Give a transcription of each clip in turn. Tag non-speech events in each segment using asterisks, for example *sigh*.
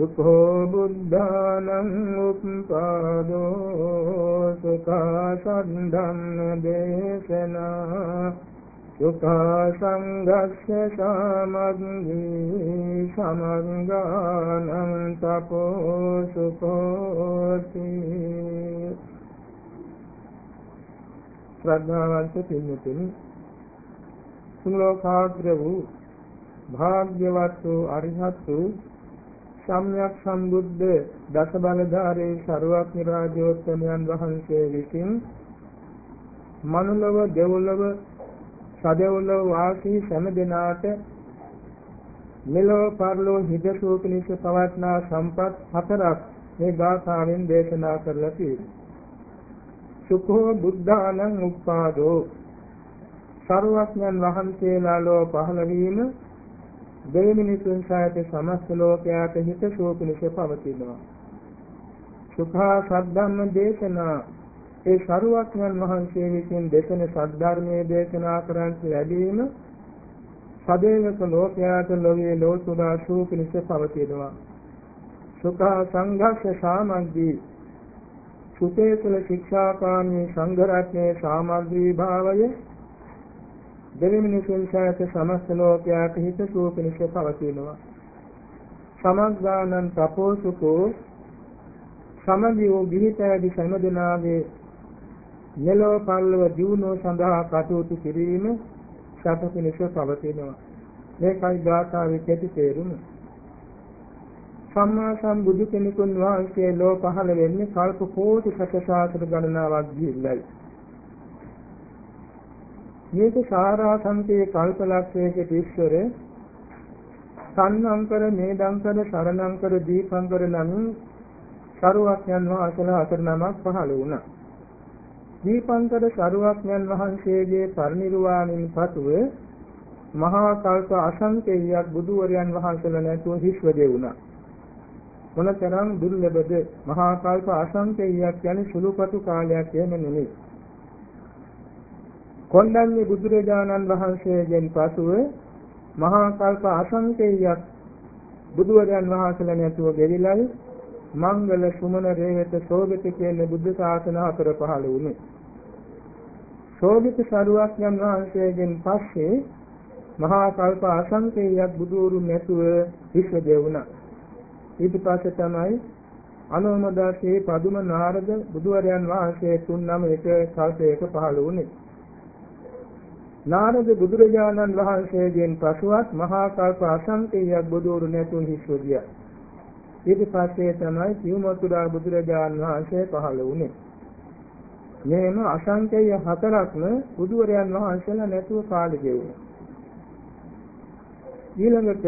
සුඛෝ බුද්ධානං උප්පාදෝ සුඛා සද්ධම්ම දේශනා සුඛා සංඝස්ස සමග්ගී සමග්ගානං තපෝ සුඛෝති ශ්‍රද්ධාවන්ත පින්තුනි සුලෝකාග්‍ර වූ භාග්‍යවත් වූ අරිහත් වූ සම්්‍යක් සම්බුද්ධ දස බලධාරී ශරුවක් රාජෝත්තමයන් වහන්සේ විසින් මනුලව දෙව්ලොව සදෙව්ලොව වාසී සෑම දිනාට මෙලොව පරලොව හිදසූ පිණිස පවත්නා සම්පත් හතරක් මේ ගාථාවෙන් දේශනා කරලා තියෙනවා. සුඛෝ බුද්ධානං උප්පාදෝ සරුවක්ඥන් වහන්සේලා ලෝ පහළ වීම දෙවිමිනිසුන් සහිත සමස්ත ලෝකයාට හිත සුවපිනිස පවතිනවා. සුඛා සද්ධම්ම දේශනා ඒ සරුවක්ඥන් වහන්සේ විසින් දේශන සද්ධර්මයේ දේශනා කරන්ට ලැබීම සදේවක ලෝකයාට ලෝකයේ ලෝතුරා සුවපිනිස පවතිනවා. සුඛා සංඝස්ස සාමග්ගී සුතේ තුළ ශික්ෂාකාමී සංඝ රත්නයේ සාමග්‍රී භාවය දෙවිමිනිසුන් සහිත සමස්ත ලෝකයාට හිත සුව පිණිස පවතිනවා. සමග්ගානං තපෝසුකෝ සමගියෝ ගිහිතෑදි සමදනාගේ මෙලොව පල්ලව දියුණුව සඳහා කටයුතු කිරීම සත පිණිස පවතිනවා. මේකයි ගාථාවේ කෙටි තේරුම. සම්මා සම්බුදු කෙනෙකුන් වහන්සේ ලෝ පහළ වෙන්නේ කල්ප කෝටි සතසාසර ගණනාවක් ගිහිල්ලයි. මේක සාරාසන්තේ කල්පලක්ෂයක ඉස්සර සන්නංකර මේදංකර සරණංකර දීපංකර නමින් සරුවක්යන් වහන්සේලා අතර නමක් පහළ වුණා. දීපංකර සරුවක්යන් වහන්සේගේ පරිනිර්වාණයෙන් පසුව මහා කල්ප අසංකේයයක් බුදුවරයන් වහන්සේලා නැතුව හිස්ව දෙවුණා. මොනතරම් දුර්ලභද මහා කල්ප අසංකේයයක් කියන්නේ සුළුපටු කාලයක් එහෙම නෙමෙයි. කොණ්ඩඤ්ඤ බුදුරජාණන් වහන්සේගෙන් පසුව මහා කල්ප අසංකේයයක් බුදුවරයන් වහන්සේලා නැතුව ගෙවිලයි මංගල සුමන රේවත සෝභිත කියන බුද්ධ ශාසන හතර පහළ වුණේ. සෝභිත සරුවක්යන් වහන්සේගෙන් පස්සේ මහා කල්ප අසංකේයයක් බුදුවරු නැතුව විශ්ව දෙවුණා. ඊට පස්සේ තමයි අනුමදාසේ පදුම නාරද බුදුවරයන් වහන්සේ තුන් නම එක කල්පයක පහළ වුණේ. නාරද බුදුරජාණන් වහන්සේගෙන් පසුවත් මහා කල්ප අසංකේයයක් බුදුරු නැතුන් හිස්වදියා. ඊට පස්සේ තමයි සිව්මතුරා බුදුරජාණන් වහන්සේ පහළ වුණේ. මේම අසංකේය හතරක්ම බුදුරයන් වහන්සේලා නැතුව කාලෙ ගෙවුණා. ඊළඟට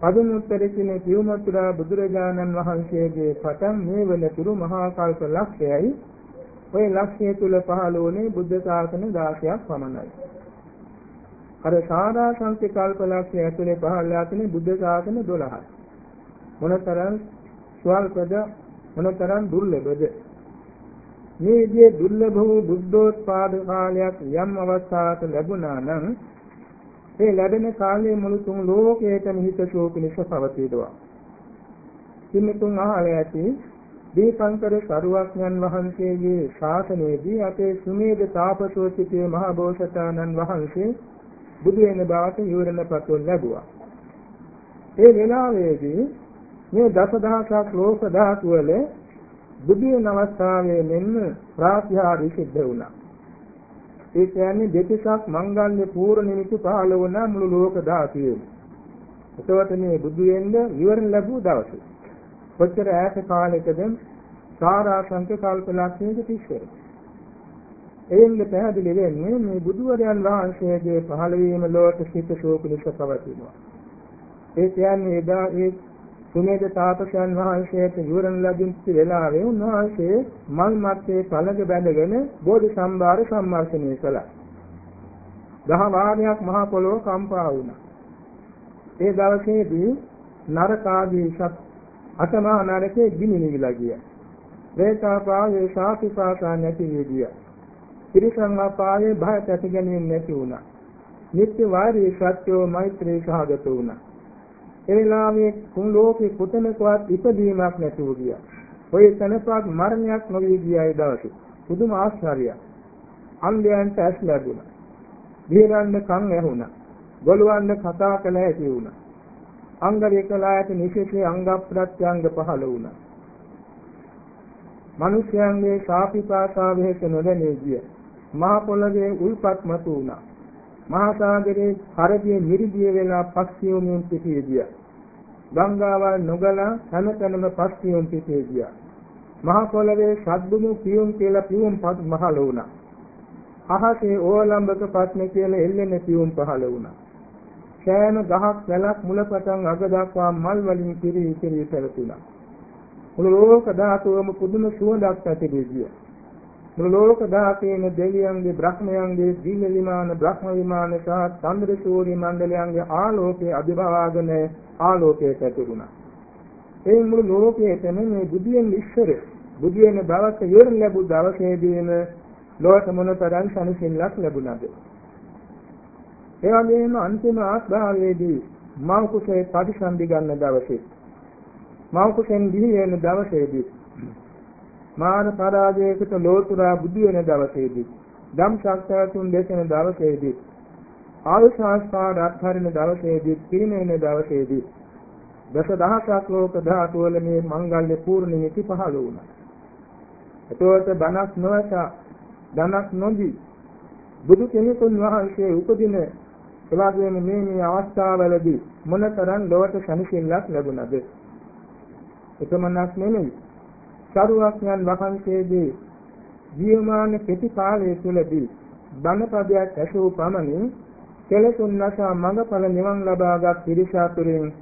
පදුමුත්තරිසිනේ සිව්මතුරා බුදුරජාණන් වහන්සේගේ පටන් මේ වෙනතුරු මහා කල්ප ලක්ෂයයි ওই ලක්ෂ්‍ය තුල පහළ වුණේ බුද්ධ ශාසන 16ක් පමණයි. අර සාරා සංකේ කල්පලක්ෂය ඇතුලේ පහළලා තියෙන බුද්ධ ශාසන 12යි. මොනතරම් ස්වල්පද මොනතරම් දුර්ලභද මේ විදිහේ දුර්ලභ වූ බුද්ධෝත්පාද කාලයක් යම් අවස්ථාවක ලැබුණා නම් ඒ ලැබෙන කාලයේ මුළු තුන් ලෝකයේම හිත ශෝකනිස පවතිනවා. කින්නතුන් අහලා ඇති දීපංකර සරුවක්ඥන් වහන්සේගේ ශාසනයේදී අපේ සුමේද තාපසෝ සිටියේ මහ බෝසතාණන් වහන්සේ බුදු වෙන බවට විවරණ පත්ව ලැබුවා. ඒ වෙලාවේදී මේ දසදහසක් ලෝක ධාතු වල බුදු වෙන අවස්ථාවේ මෙන්න ප්‍රාත්‍යාරි සිද්ධ වුණා. ඒ කියන්නේ දෙතිසක් මංගල්‍ය පූර්ණ නිමිති පහළ වුණා මුළු ලෝක ධාතුවේ. එතකොට මේ බුදු වෙන්න විවරණ ලැබුව දවසේ කොච්චර ඈත කාලයකද සාරාංශක කල්පලක්ෂයක තිස්සර. එයින්ද පැහැදිලි වෙන්නේ මේ බුදුවරයන් වහන්සේගේ පහළ වීම ලෝක සිත ශෝක ලෙස පවතිනවා. ඒ කියන්නේ එදා ඒ සුමේද තාපසයන් වහන්සේට යුරන් ලැබිච්ච වෙලාවේ උන්වහන්සේ මල් මැත්තේ පළඟ බැඳගෙන බෝධි සම්භාර සම්මර්ෂණය කළා. දහ වාරයක් මහ පොළොව කම්පා වුණා. ඒ දවසේදී නරකාදී සත් අතමා නරකේ ගිනි නිවිලා ගියා. වේතාපායේ සාපිපාසා නැති විදිය. ත්‍රිසං අපායේ භය ඇති ගැනීම නැති වුණා. නිත්‍ය වාරී සත්‍යෝ මෛත්‍රී සහගත වුණා. ඒ වෙලාවේ කුන් ලෝකේ කොතනකවත් ඉපදීමක් නැතුව ගියා. ඔය තනපක් මරණයක් නොවී ගියා ඒ දවසේ. පුදුම ආශ්චර්යයක්. අන්ධයන්ට ඇස් ලැබුණා. දිහරන්න කන් ඇහුණා. ගොළුවන්ට කතා කළ හැකි වුණා. අංග විකලායට නිසිසේ අංග ප්‍රත්‍යංග පහළ වුණා. මිනිසයන්ගේ සාපිපාසා වෙහෙස නොදැනී ගිය. මහ පොළවේ උල්පත් මතු වුණා. මහා සාගරයේ හරදියේ මිරිදිය වෙලා පස්සියුමින් පිටිය ගියා. ගංගාවල් නොගලා හැමතැනම පස්සියුම් පිටිය ගියා. මහා පොළවේ සද්දුමු පියුම් කියලා පියුම් පත් මහල වුණා. අහසේ ඕලම්බක පත්නේ කියලා එල්ලෙන පියුම් පහල වුණා. සෑම ගහක් වැලක් මුලපටන් අග දක්වා මල් වලින් පිරී පිරී පැවතුණා. මුළු ලෝක ධාතුවම පුදුම සුවඳක් ඇති දෙවිය. මුළු ලෝක ධාතයේම දෙවියන්ගේ බ්‍රහ්මයන්ගේ දිව්‍ය විමාන බ්‍රහ්ම විමාන සහ චන්ද්‍ර සූර්ය මණ්ඩලයන්ගේ ආලෝකයේ අභිභවාගෙන ආලෝකයට ඇතුළුණා. ඒ මුළු ලෝකයේම මේ බුදියෙන් ඉස්සර බුදියෙන් බවක යෙරණ ලැබු දවසේදීම ලෝක මොනතරම් සනසිල්ලක් ලැබුණාද? ඒ වගේම අන්තිම ආස්භාවයේදී මෞ කුසේ පරිසම්දි ගන්න දවසේ මෞ කුසෙන් දිවි වෙන දවසේදී මාන පරාජයකට ලෝතුරා බුදු වෙන දවසේදී ධම් ශාස්ත්‍රතුන් දේශන දවසේදී ආයුෂාස්පාද අත්හරින දවසේදී පිරිනෙන දවසේදී දස දහසක් ලෝක ධාතු වල මේ මංගල්‍ය පූර්ණිමති පහළ වුණා. එතකොට බණක් නොවස ධනක් නොදී බුදු කෙනෙකුන් වහන්සේ උපදින එවාගෙම මේ මේ අවස්ථාවවලදී මොනතරම් ලොවට සැනසෙල්ලක් ලැබුණද? එකමනක් නෙමෙයි. සරුවක්ඥන් වහන්සේගේ ජීවමාන කෙටි කාලය තුළදී බණපදයක් ඇසූ පමණින් කෙලසුන් නැසා මඟඵල නිවන් ලබාගත් පිරිස අතුරින්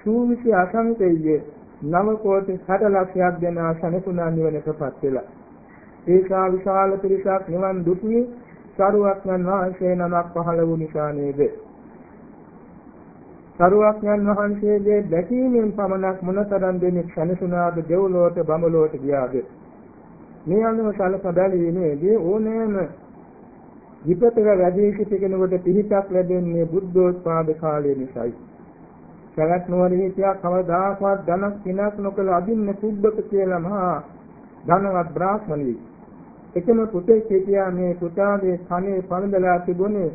සූවිසි අසංකේය නව කෝටි 60 ලක්ෂයක් දෙනා සනසුනා නිවනටපත් වෙලා. ඒකා විශාල පිරිසක් නිවන් දුටුවේ සරුවක්ඥන් වහන්සේ නමක් පහළ වූ නිසා නේද? සරුවක්ඥන් වහන්සේගේ දැකීමෙන් පමණක් මොනතරම් දෙනෙක් සැනසුණාද දෙව්ලොවට බඹලොවට ගියාද මේ අනුව සලක බැලීමේදී ඕනෑම විපතක වැඩි සිටි කෙනෙකුට පිහිටක් ලැබෙන්නේ බුද්ධෝත්පාද කාලය නිසායි. සරත් නුවර හිටියා කවදාකවත් ධනක් පිනක් නොකළ අදින්න කුබ්බක කියලා මහා ධනවත් බ්‍රාහ්මණයෙක්. එකම පුතේ හිටියා මේ පුතාගේ කනේ පළඳලා තිබුණේ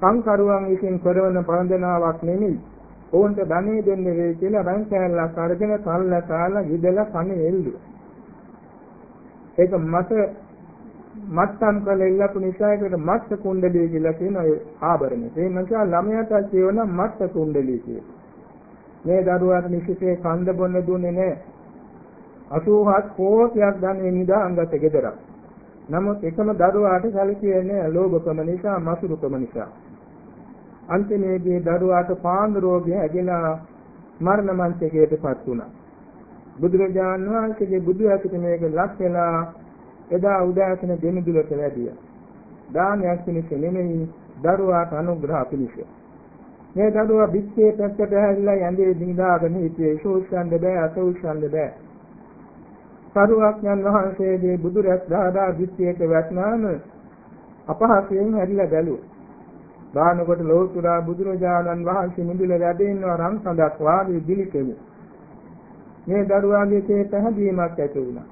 සංකරුවන් විසින් කරන පරඳනාවක් නෙමෙයි. ඔවුන්ට ධනෙ දෙන්න වෙයි කියලා රන් කෑල්ලක් අරගෙන කල්ල කාලා විදලා කනේ එල්ලුවා. ඒක මට මත්තම් කළ ඉල්ලපු නිසා ඒකට මත්ත කුණ්ඩලිය කියලා කියන ඒ ආභරණය. ඒ නිසා ළමයාට කියවන මත්ත කුණ්ඩලිය කියලා. මේ දරුවාට නිසිසේ කන්ද බොන්න දුන්නේ නැහැ. 87 කෝටියක් ධනෙ නිදාංගත ගෙදරක්. නමුත් එකම දරුවාට සැලකියේ ලෝභකම නිසා මසුරුකම නිසා. අන්තිමේදී දරුවාට පාන් රෝගය ඇගෙන මරණ මංචකයටපත් වුණා. බුදුරජාන් වහන්සේගේ බුදු ඇසිත මේක ලක් වෙලා එදා උදෑසන දෙමිදුලට වැඩියා. දානයක් පිණිස නෙමෙයි දරුවාට අනුග්‍රහ පිණිස. මේ දරුවා පිටේ පැත්තට හැරිලා යන්නේ දිනදාගෙන හිටියේ ශෝෂ්‍යන්ද බෑ අසෝෂ්‍යන්ද බෑ. සරුවක්ඥන් වහන්සේගේ බුදු රැස් දාදා දිත්තේට වැටනාම අපහසයෙන් හැරිලා බැලුවා. බානකොට ලෝතුරා බුදුරජාණන් වහන්සේ මුදුල වැඩ ඉන්නවා රන් සඳක් වාගේ දිලිකෙමු. මේ දරුවාගේ තේ පැහැදීමක් ඇති වුණා.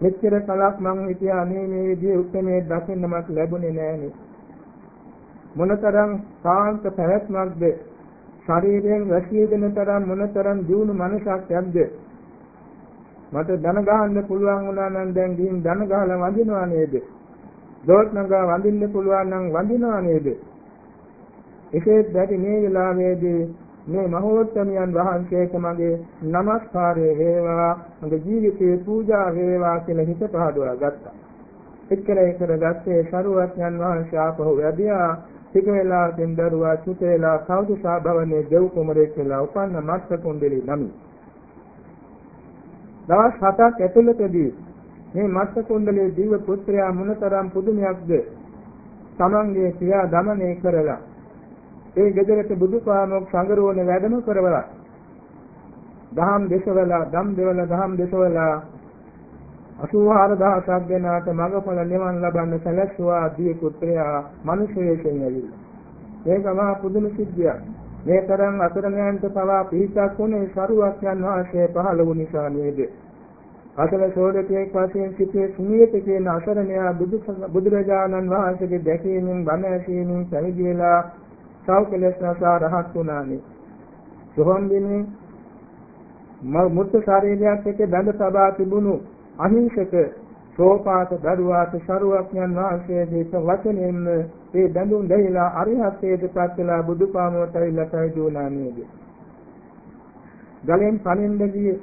මෙච්චර කලක් මං හිතියා මේ මේ විදිහේ උත්මේ දකින්න මට ලැබුණේ නෑනේ. මොනතරම් සාන්ත පැවැත්මක්ද ශරීරයෙන් රැකී දෙන තරම් මොනතරම් දියුණු මනසක් යක්ද මට ධන ගහන්න පුළුවන් වුණා නම් දැන් ගිහින් ධන ගහලා වඳිනවා නේද? දොස් නගා වඳින්න පුළුවන් නම් වඳිනවා නේද? එසේත් බැරි මේ වෙලාවේදී මේ මහෝත්තමයන් වහන්සේට මගේ নমස්කාරය වේවා මගේ ජීවිතේ පූජා වේවා කියලා හිත පහදවා ගත්තා. එච්චර එක්කර ගත්තේ සරුවත්යන් වහන්සේ ආපහු වැඩියා ටික වේලාවකින් දරුවා චුත වේලා කවුදුසා භවනේ දෙව් කුමරෙක් වෙලා උපන්න මත්ස්‍ය කුණ්ඩලී නමි. දවස් හතක් ඇතුළතදී මේ මත්ස්‍ය කුණ්ඩලී දිව පුත්‍රයා මොනතරම් පුදුමයක්ද තමන්ගේ ක්‍රියා දමනය කරලා ඒ ගෙදරට බුදුපාමොක් සංගරෝණ වැඩම කරවලා දහම් දේශවලා ධම් දෙවලා දහම් දේශවලා 84000ක් දෙනාට මඟඵල නිවන් ලබන්න සැලැස්සුවා දී පුත්‍රයා මිනිස් වේශයෙන් ඇවිල්ලා. ඒක මහා පුදුම සිද්ධියක්. මේ තරම් අසරණයන්ට පවා පිහිටක් වුණේ සරුවක් යන වාසයේ පහළ වූ නිසා නේද? අසල සෝදකයෙක් වශයෙන් සිටේ සුනියත කියන අසරණයා බුදු බුදුරජාණන් වහන්සේගේ දැකීමෙන් බණ ඇසීමෙන් පැවිදි වෙලා සෞඛලස් නසා රහත් වුණානේ. සෝහම් දිනේ මුත්ත ශරීරයක් එක්ක බඳ සබා තිබුණු අහිංසක සෝපාත දරුවාට ශරුවක්ඥන් වහන්සේගේ වචනයෙන් ඒ බඳුන් දෙහිලා අරිහත්ත්වයට පත් වෙලා බුදුපාමුලට ඇවිල්ලා පැවිදි වුණා නේද? ගලෙන් පනින්දදී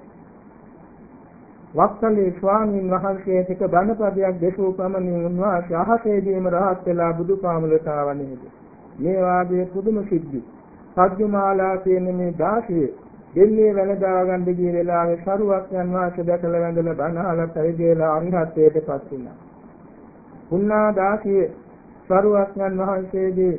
වක්කලේ ස්වාමීන් වහන්සේ ටික බණපදයක් දෙසූ පමණින් උන්වහන්සේ අහසේදීම රහත් වෙලා බුදුපාමුලට ආව නේද මේ වාගේ පුදුම සිද්ධි සත්‍යමාලා කියන මේ දාසිය දෙන්නේ වැළඳා ගන්න ගිය වෙලාවේ සරුවක් යන වාසේ දැකලා වැඳලා බණහලා පරිදේලා අරිහත්ත්වයට පත් වුණා. පුණා දාසිය සරුවක් යන වහන්සේගේ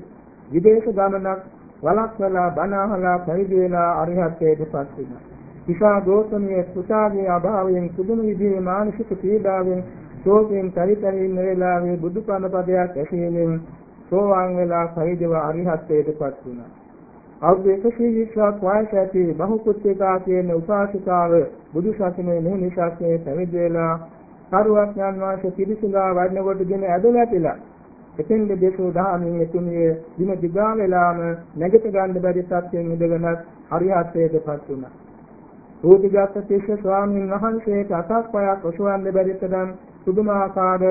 විදේශ ගමනක් වළක්වලා බණහලා පරිදේලා අරිහත්ත්වයට පත් වුණා. විසා ගෝතමිය පුතාගේ අභාවයෙන් කුදුණු විදිහේ මානසික පීඩාවෙන් ශෝකයෙන් පරිපරිින් වේලාවේ බුදුපණ පදයක් ඇසීමෙන් සෝවාන් වෙලා පරිදව අරිහත්ත්වයට පත් වුණා. අවුරුදු 120ක් වයස ඇති බහුකුත්තිකා කියන උපාසිකාව බුදු සසුනේ මෙහිණිසක්නේ පැවිදි වෙලා සරුවඥාන් වහන්සේ පිරිසිදා වඩන කොටගෙන ඇදලා එතෙන්ද දේශෝ දහමින් එතුමිය දින දිගා වෙලාම නැගිට ගන්න බැරි සත්‍යයෙන් ඉඳගෙනත් හරියටේට පත් වුණා. රූපිගත තිස්ස ස්වාමීන් වහන්සේට අතක් පයක් ඔසවන්න බැරි තරම් සුදුමාකාර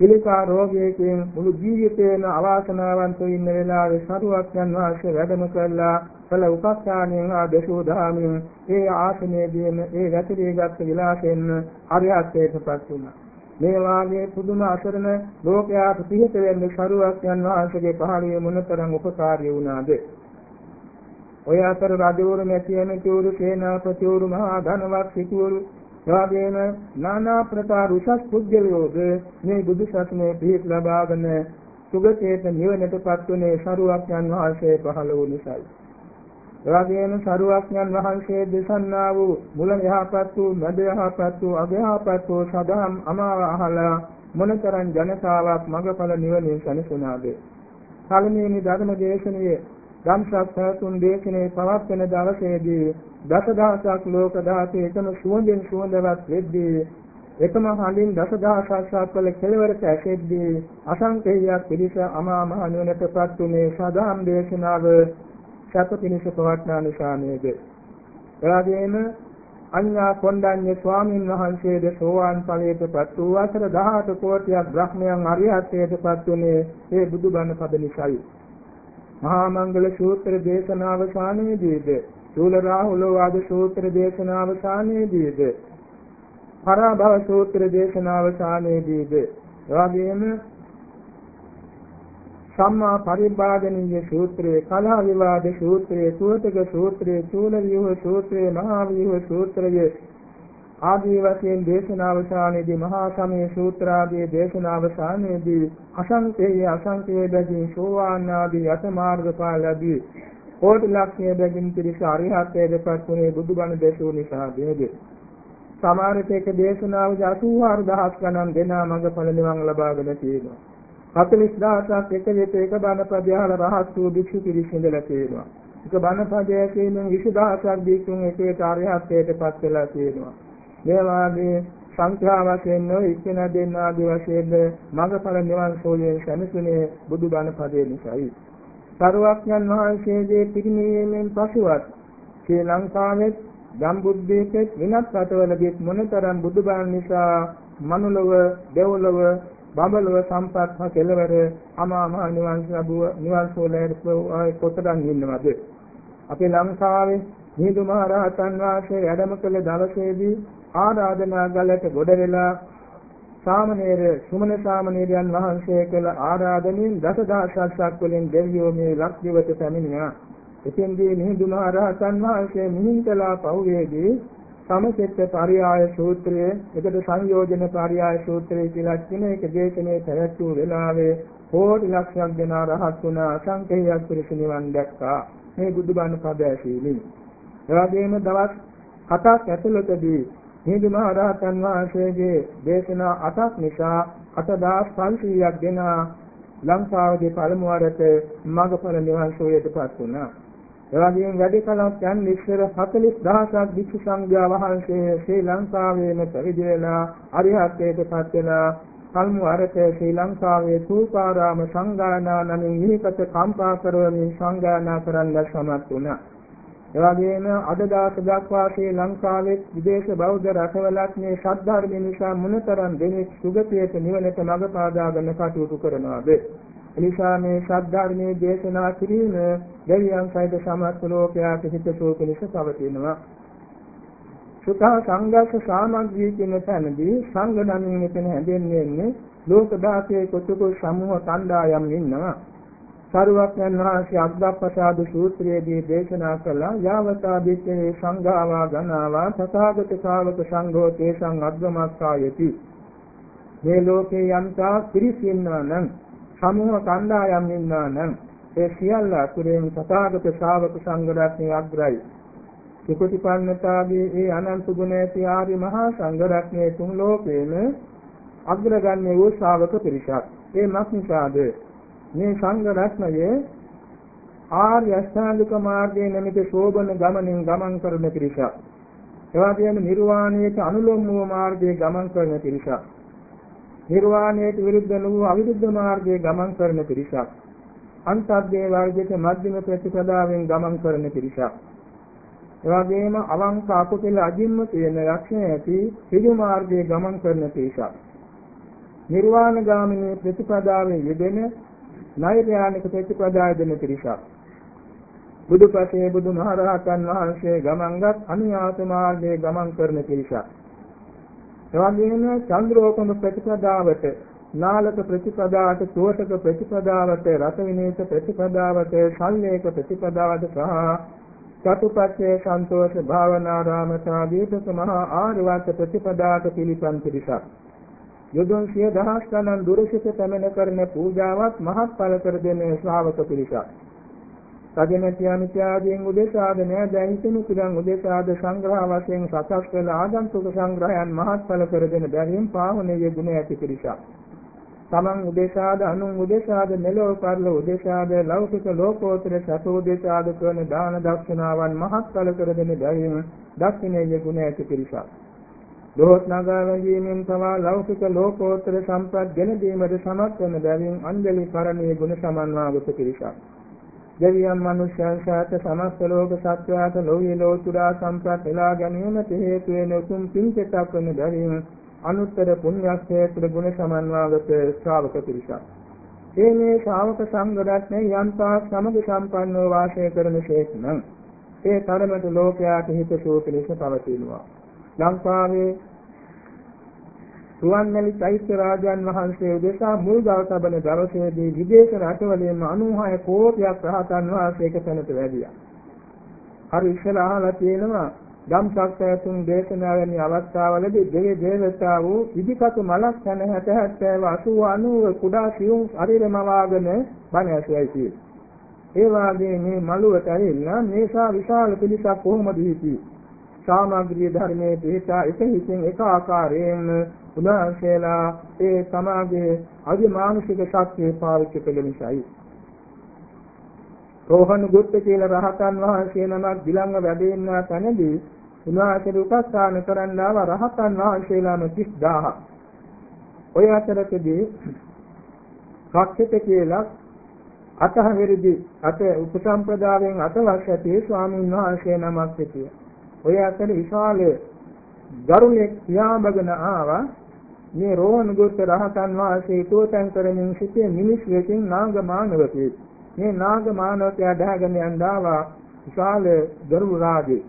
පිළිකා රෝගයකින් මුළු ජීවිතේම අවාසනාවන්ත ඉන්න වෙලාවේ සරුවක්යන් වහන්සේ වැඩම කළා කළ උපස්ථානයෙන් ආ දසෝ දහමින් ඒ ආසනයේදීම ඒ වැතිරීගත් විලාසෙන් අරිහත්ත්වයටපත් වුණා. මේ වාගේ පුදුම අසරණ ලෝකයාට පිහිට වෙන්නේ සරුවක්යන් වහන්සේගේ පහළිය මොනතරම් උපකාරී වුණාද? ඔය අතර රජවරු නැති වෙන චෝරු සේනාපතිවරු මහා ධනවත් සිටුවරු එවාගේම নানা ප්‍රකාර උසස් පුද්ගලයෝද මේ බුදු සසුනේ පිහිට ලබාගෙන සුගතේත නිවනටපත් වුණේ සරුවක්ඥන් වහන්සේ පහළ වූ නිසායි. එවාගේම සරුවක්ඥන් වහන්සේ දෙසන්නා වූ මුල යහපත් වූ මැද යහපත් වූ අග යහපත් වූ සදාම් අමාව අහලා මොනතරම් ජනතාවක් මඟඵල නිවනින් සැනසුණාද. පළමුවෙනි ධර්ම දේශනාවේ ධම්සක් පැතුම් දේශනේ පවත්වන දවසේදී දසදහසක් ලෝක ධාතු එකම සුවඳින් සුවඳවත් වෙද්දී එකම හඬින් දසදහසක් සත්වල කෙලවරට ඇසෙද්දී අසංකේයයක් පිළිස අමා මහ නිවනටපත් උනේ සදාම් දේශනාව සත පිණිස පවත්නා නිසා නේද එවාගෙම අඤ්ඤා කොණ්ඩඤ්ඤ ස්වාමින් වහන්සේද සෝවාන් ඵලයටපත් වූ අතර 18 කෝටියක් බ්‍රහ්මයන් අරිහත්ත්වයටපත් උනේ ඒ බුදුබණ පද නිසායි. මහා මංගල සූත්‍ර දේශනාවසානයේදීද චූල රාහුල වාද සූත්‍ර දේශනාවසානයේදීද? පරාභව සූත්‍ර දේශනාවසානයේදීද? එවැගේම සම්මා පරිභාජනීය සූත්‍රයේ කලහ විවාද සූත්‍රයේ සුවතක සූත්‍රයේ චූල විවහ සූත්‍රයේ මහා විවහ සූත්‍රයේ ආදී වශයෙන් දේශනාවසානයේදී මහා සමය සූත්‍ර ආදී දේශනාවසානයේදී අසංකේය අසංකේය බැගින් සෝවාන් ආදී අත මාර්ගඵල ලැබී කෝටි ලක්ෂය බැගින් පිරිස අරිහත්ත්වයට පත් වුණේ බුදුබණ දේශෝ නිසා වේද සමහරට එක දේශනාව 84000 ගණන් දෙනා මඟඵල නිවන් ලබාගෙන තියෙනවා. 40000ක් එක විට එක බණ පදයහල රහත් වූ භික්ෂු පිරිස ඉඳලා තියෙනවා. එක බණ පදයේ කියන 20000ක් භික්ෂුන් එක එක ආර්යහත්ත්වයට පත් වෙලා තියෙනවා. මේ වාගේ සංඛ්‍යා වශයෙන් නො ඉක්ින දෙන්න ආදී වශයෙන් මඟඵල නිවන් සෝයේ සැනසුනේ බුදුබණ පදේ නිසායි. සරුවක්ඥන් වහන්සේගේ පිරිනිවීමෙන් පසුවත් ශ්‍රී ලංකාවේ ගම්බුද්දීකේ වෙනත් රටවලදීත් මොනතරම් බුදුබණ නිසා මනුලව දෙව්ලොව බඹලොව සම්පත්ම කෙලවර අමා මහ නිවන් ලැබුව නිවන් සෝලේ කොතරම් ඉන්නවද? අපේ ලංකාවේ මිහිඳු මහ රහතන් වහන්සේ වැඩම කළ දවසේදී ආරාධනා ගලට ගොඩ වෙලා සාමණේර සුමන සාමණේරයන් වහන්සේ කළ ආරාධනෙන් දසදහසක් වලින් දෙවියෝ මේ ලක්දිවට පැමිණියා. එතෙන්දී මිහිඳු මහ රහතන් වහන්සේ මිහින්තලා පවුවේදී සමසෙත්ත පරියාය සූත්‍රය, එකට සංයෝජන පරියාය සූත්‍රය කියලා කියන එක දේශනේ පැවැත්වූ වෙලාවේ කෝටි ලක්ෂයක් දෙනා රහත් වුණ අසංකේයයක් පිරිස නිවන් දැක්කා. මේ බුදුබණ පද ඇසීමෙන්. එවැගේම දවස් 7ක් ඇතුළතදී මිහිඳු මහ රහතන් වහන්සේගේ දේශනා අටක් නිසා 8500ක් දෙනා ලංකාවේ පළමු වරට මඟඵල නිවන් සෝයටපත් වුණා. එවැගේම වැඩි කලක් යන ඉස්සර 40000ක් භික්ෂු සංඝයා වහන්සේ ශ්‍රී ලංකාවේම පැවිදි වෙලා අරිහත්ත්වයටපත් වෙලා පළමු වරට ශ්‍රී ලංකාවේ සූපාරාම සංඝානා නමින් විහිකට කම්පා කරවමින් සංඝානා කරන්න සමත් වුණා. එවැගේම අද දාස දක්වා ශ්‍රී ලංකාවේ විදේශ බෞද්ධ රටවලත් මේ ශාද්ධර්ම නිසා මොනතරම් දෙනෙක් සුගතියට නිවනට මඟ පාදාගෙන කටයුතු කරනවාද? එනිසා මේ ශාද්ධර්මයේ දේශනා කිරීම දෙවියන් සහිත සමස්ත ලෝකයාට හිතසුව පිණිස පවතිනවා. සුඛා සංඝස සාමග්‍රී කියන තැනදී සංඝ නමින් මෙතන හැඳින්වෙන්නේ ලෝක දාසයේ කොටුකු සමූහ කණ්ඩායම් ඉන්නවා. සරුවක්යන් වහන්සේ අග්ගප්පසාද සූත්‍රයේදී දේශනා කළා. යාවතා බික්කේ සංඝාවා ගණාවා තථාගත ශාවක සංඝෝ තේසං අග්ගමස්සායති. මේ ලෝකේ යම්තා පිරිස් ඉන්නා නම් සමූහ කණ්ඩායම් ඉන්නා නම් ඒ සියල්ල අතුරෙන් තථාගත ශාවක සංඝ රත්නය අග්‍රයි. සුකටිපන්නතාගේ ඒ අනන්ත ගුණ ඇති ආරි මහා සංඝ රත්නයේ තුන් ලෝකේම අග්‍රගණ්‍ය වූ ශාවක පිරිසක්. ඒ මක්නිසාද මේ සංඝ රත්නය ආර්ය අෂ්ටාංගික මාර්ගයේ නැමෙති ශෝබන ගමනින් ගමන් කරන පිරිසක්. එවාගෙම නිර්වාණයට අනුලෝම වූ මාර්ගයේ ගමන් කරන පිරිසක්. නිර්වාණයට විරුද්ධ වූ අවිරුද්ධ මාර්ගයේ ගමන් කරන පිරිසක්. අන්තර්දේ වර්ගයට මධ්‍යම ප්‍රතිපදාවෙන් ගමන් කරන පිරිසක්. එවාගෙම අවංක අකුසල අජින්ම තියෙන ලක්ෂණ ඇති සිදු මාර්ගයේ ගමන් කරන පිරිසක්. නිර්වාණ ගාමිනී ප්‍රතිපදාවේ යෙදෙන නෛර්යානික ප්‍රතිපදාය දෙන පිරිසක්. බුදුපසේ බුදුමහරහතන් වහන්සේ ගමන්ගත් අනුයාත මාර්ගයේ ගමන් කරන පිරිසක්. එවැගේම චන්ද්‍රෝපම ප්‍රතිපදාවට නාලක ප්‍රතිපදාවට තෝටක ප්‍රතිපදාවට රස විනේත ප්‍රතිපදාවට සල්ලේක ප්‍රතිපදාවට සහ චතුපත්ඨේ සන්තෝෂ භාවනාරාමතා දීපක මහා ආර්යවත ප්‍රතිපදාවට පිළිපන් පිරිසක්. යොදුන් සිය දහස් ගණන් දුරසිත පැමිණ කරන පූජාවක් මහත්ඵල කර දෙන ශ්‍රාවක පිරිසක්. සජනති අනිත්‍යාදීන් උදෙසාද නෑදෑ හිතෙනු පිළින් උදෙසාද සංග්‍රහ වශයෙන් සකස් කළ ආගන්තුක සංග්‍රහයන් මහත්ඵල කර දෙන බැවින් පාවනීය ගුණ ඇති පිරිසක්. තමන් උදෙසාද අනුන් උදෙසාද මෙලොව පරලොව උදෙසාද ලෞකික ලෝකෝත්තර සතු උදෙසාද කරන දාන දක්ෂිනාවන් මහත්ඵල කර දෙන බැවින් දක්ෂිනේය ගුණ ඇති පිරිසක්. දොහොත් නගා වැඳීමෙන් පවා ලෞකික ලෝකෝත්තර සම්පත් ගෙන දීමට සමත් වන බැවින් අංජලි කරණීය ගුණ සමන්වාගත පිරිසක්. දෙවියන් මනුෂ්‍යයන් සහිත සමස්ත ලෝක සත්වයාට ලෝකී ලෝතුරා සම්පත් එලා ගැනීමට හේතු වෙන උතුම් පින්කෙතක් වන බැවින් අනුත්තර පුණ්‍යක්ෂේත්‍ර ගුණ සමන්වාගත ශ්‍රාවක පිරිසක්. ඒ මේ ශ්‍රාවක සංඝ රත්නය යන්තා සමග සම්පන්නව වාසය කරන ශේෂ නම් ඒ තරමට ලෝකයාට හිතසුව පිණිස පවතිනවා. ලංකාවේ රුවන්වැලි චෛත්‍ය රාජයන් වහන්සේ උදෙසා මුල් ගල් තබන දවසේදී විදේශ රටවලින්ම 96 කෝටියක් රහතන් වහන්සේක තැනට වැඩියා. හරි ඉස්සලා අහලා තියෙනවා ධම්සක් ඇතුන් දේශනාවෙනි අවස්ථාවලදී දෙවි දේවතා වූ ඉදිකතු මලක් යන 60 70 80 90 කුඩා සියුම් ශරීරමවාගෙන බණ ඇසුවයි කියේ. ඒ වාගේ මේ මළුවට ඇවිල්ලා මේසා විශාල පිළිසක් කොහොමද හිටියේ? සාමග්‍රීය ධර්මයේ පිටා එක හිතින් එක ආකාරයෙන් උදාහරණලා ඒ සමාගයේ අධිමානසික ශක්තිය පාවිච්චි කළ නිසායි. රෝහණ ගුත්ත කියලා රහතන් වහන්සේ නමක් දිලංග වැඩෙන්න තැනදී උන්වහන්සේ උපස්ථාන කරන්න ආව රහතන් වහන්සේලාම 30000ක්. ඔය අතරතදී කක්ෂිත කියලා අතහවිරදි අත උපසම්පදාවෙන් අතවස්සතේ ස්වාමීන් වහන්සේ නමක් සිටියා. ඔය අතර විශාල ගරුණෙක් පියාඹගෙන ආවා. මේ රෝහණ ගුරුත රහතන් වහන්සේ තෝතන් කරමින් සිටින මිනිස් වෙතින් නාග මානවකේ. මේ නාග මානවකයා දහගෙන යන්දාවා විශාල ගරු රාජේ.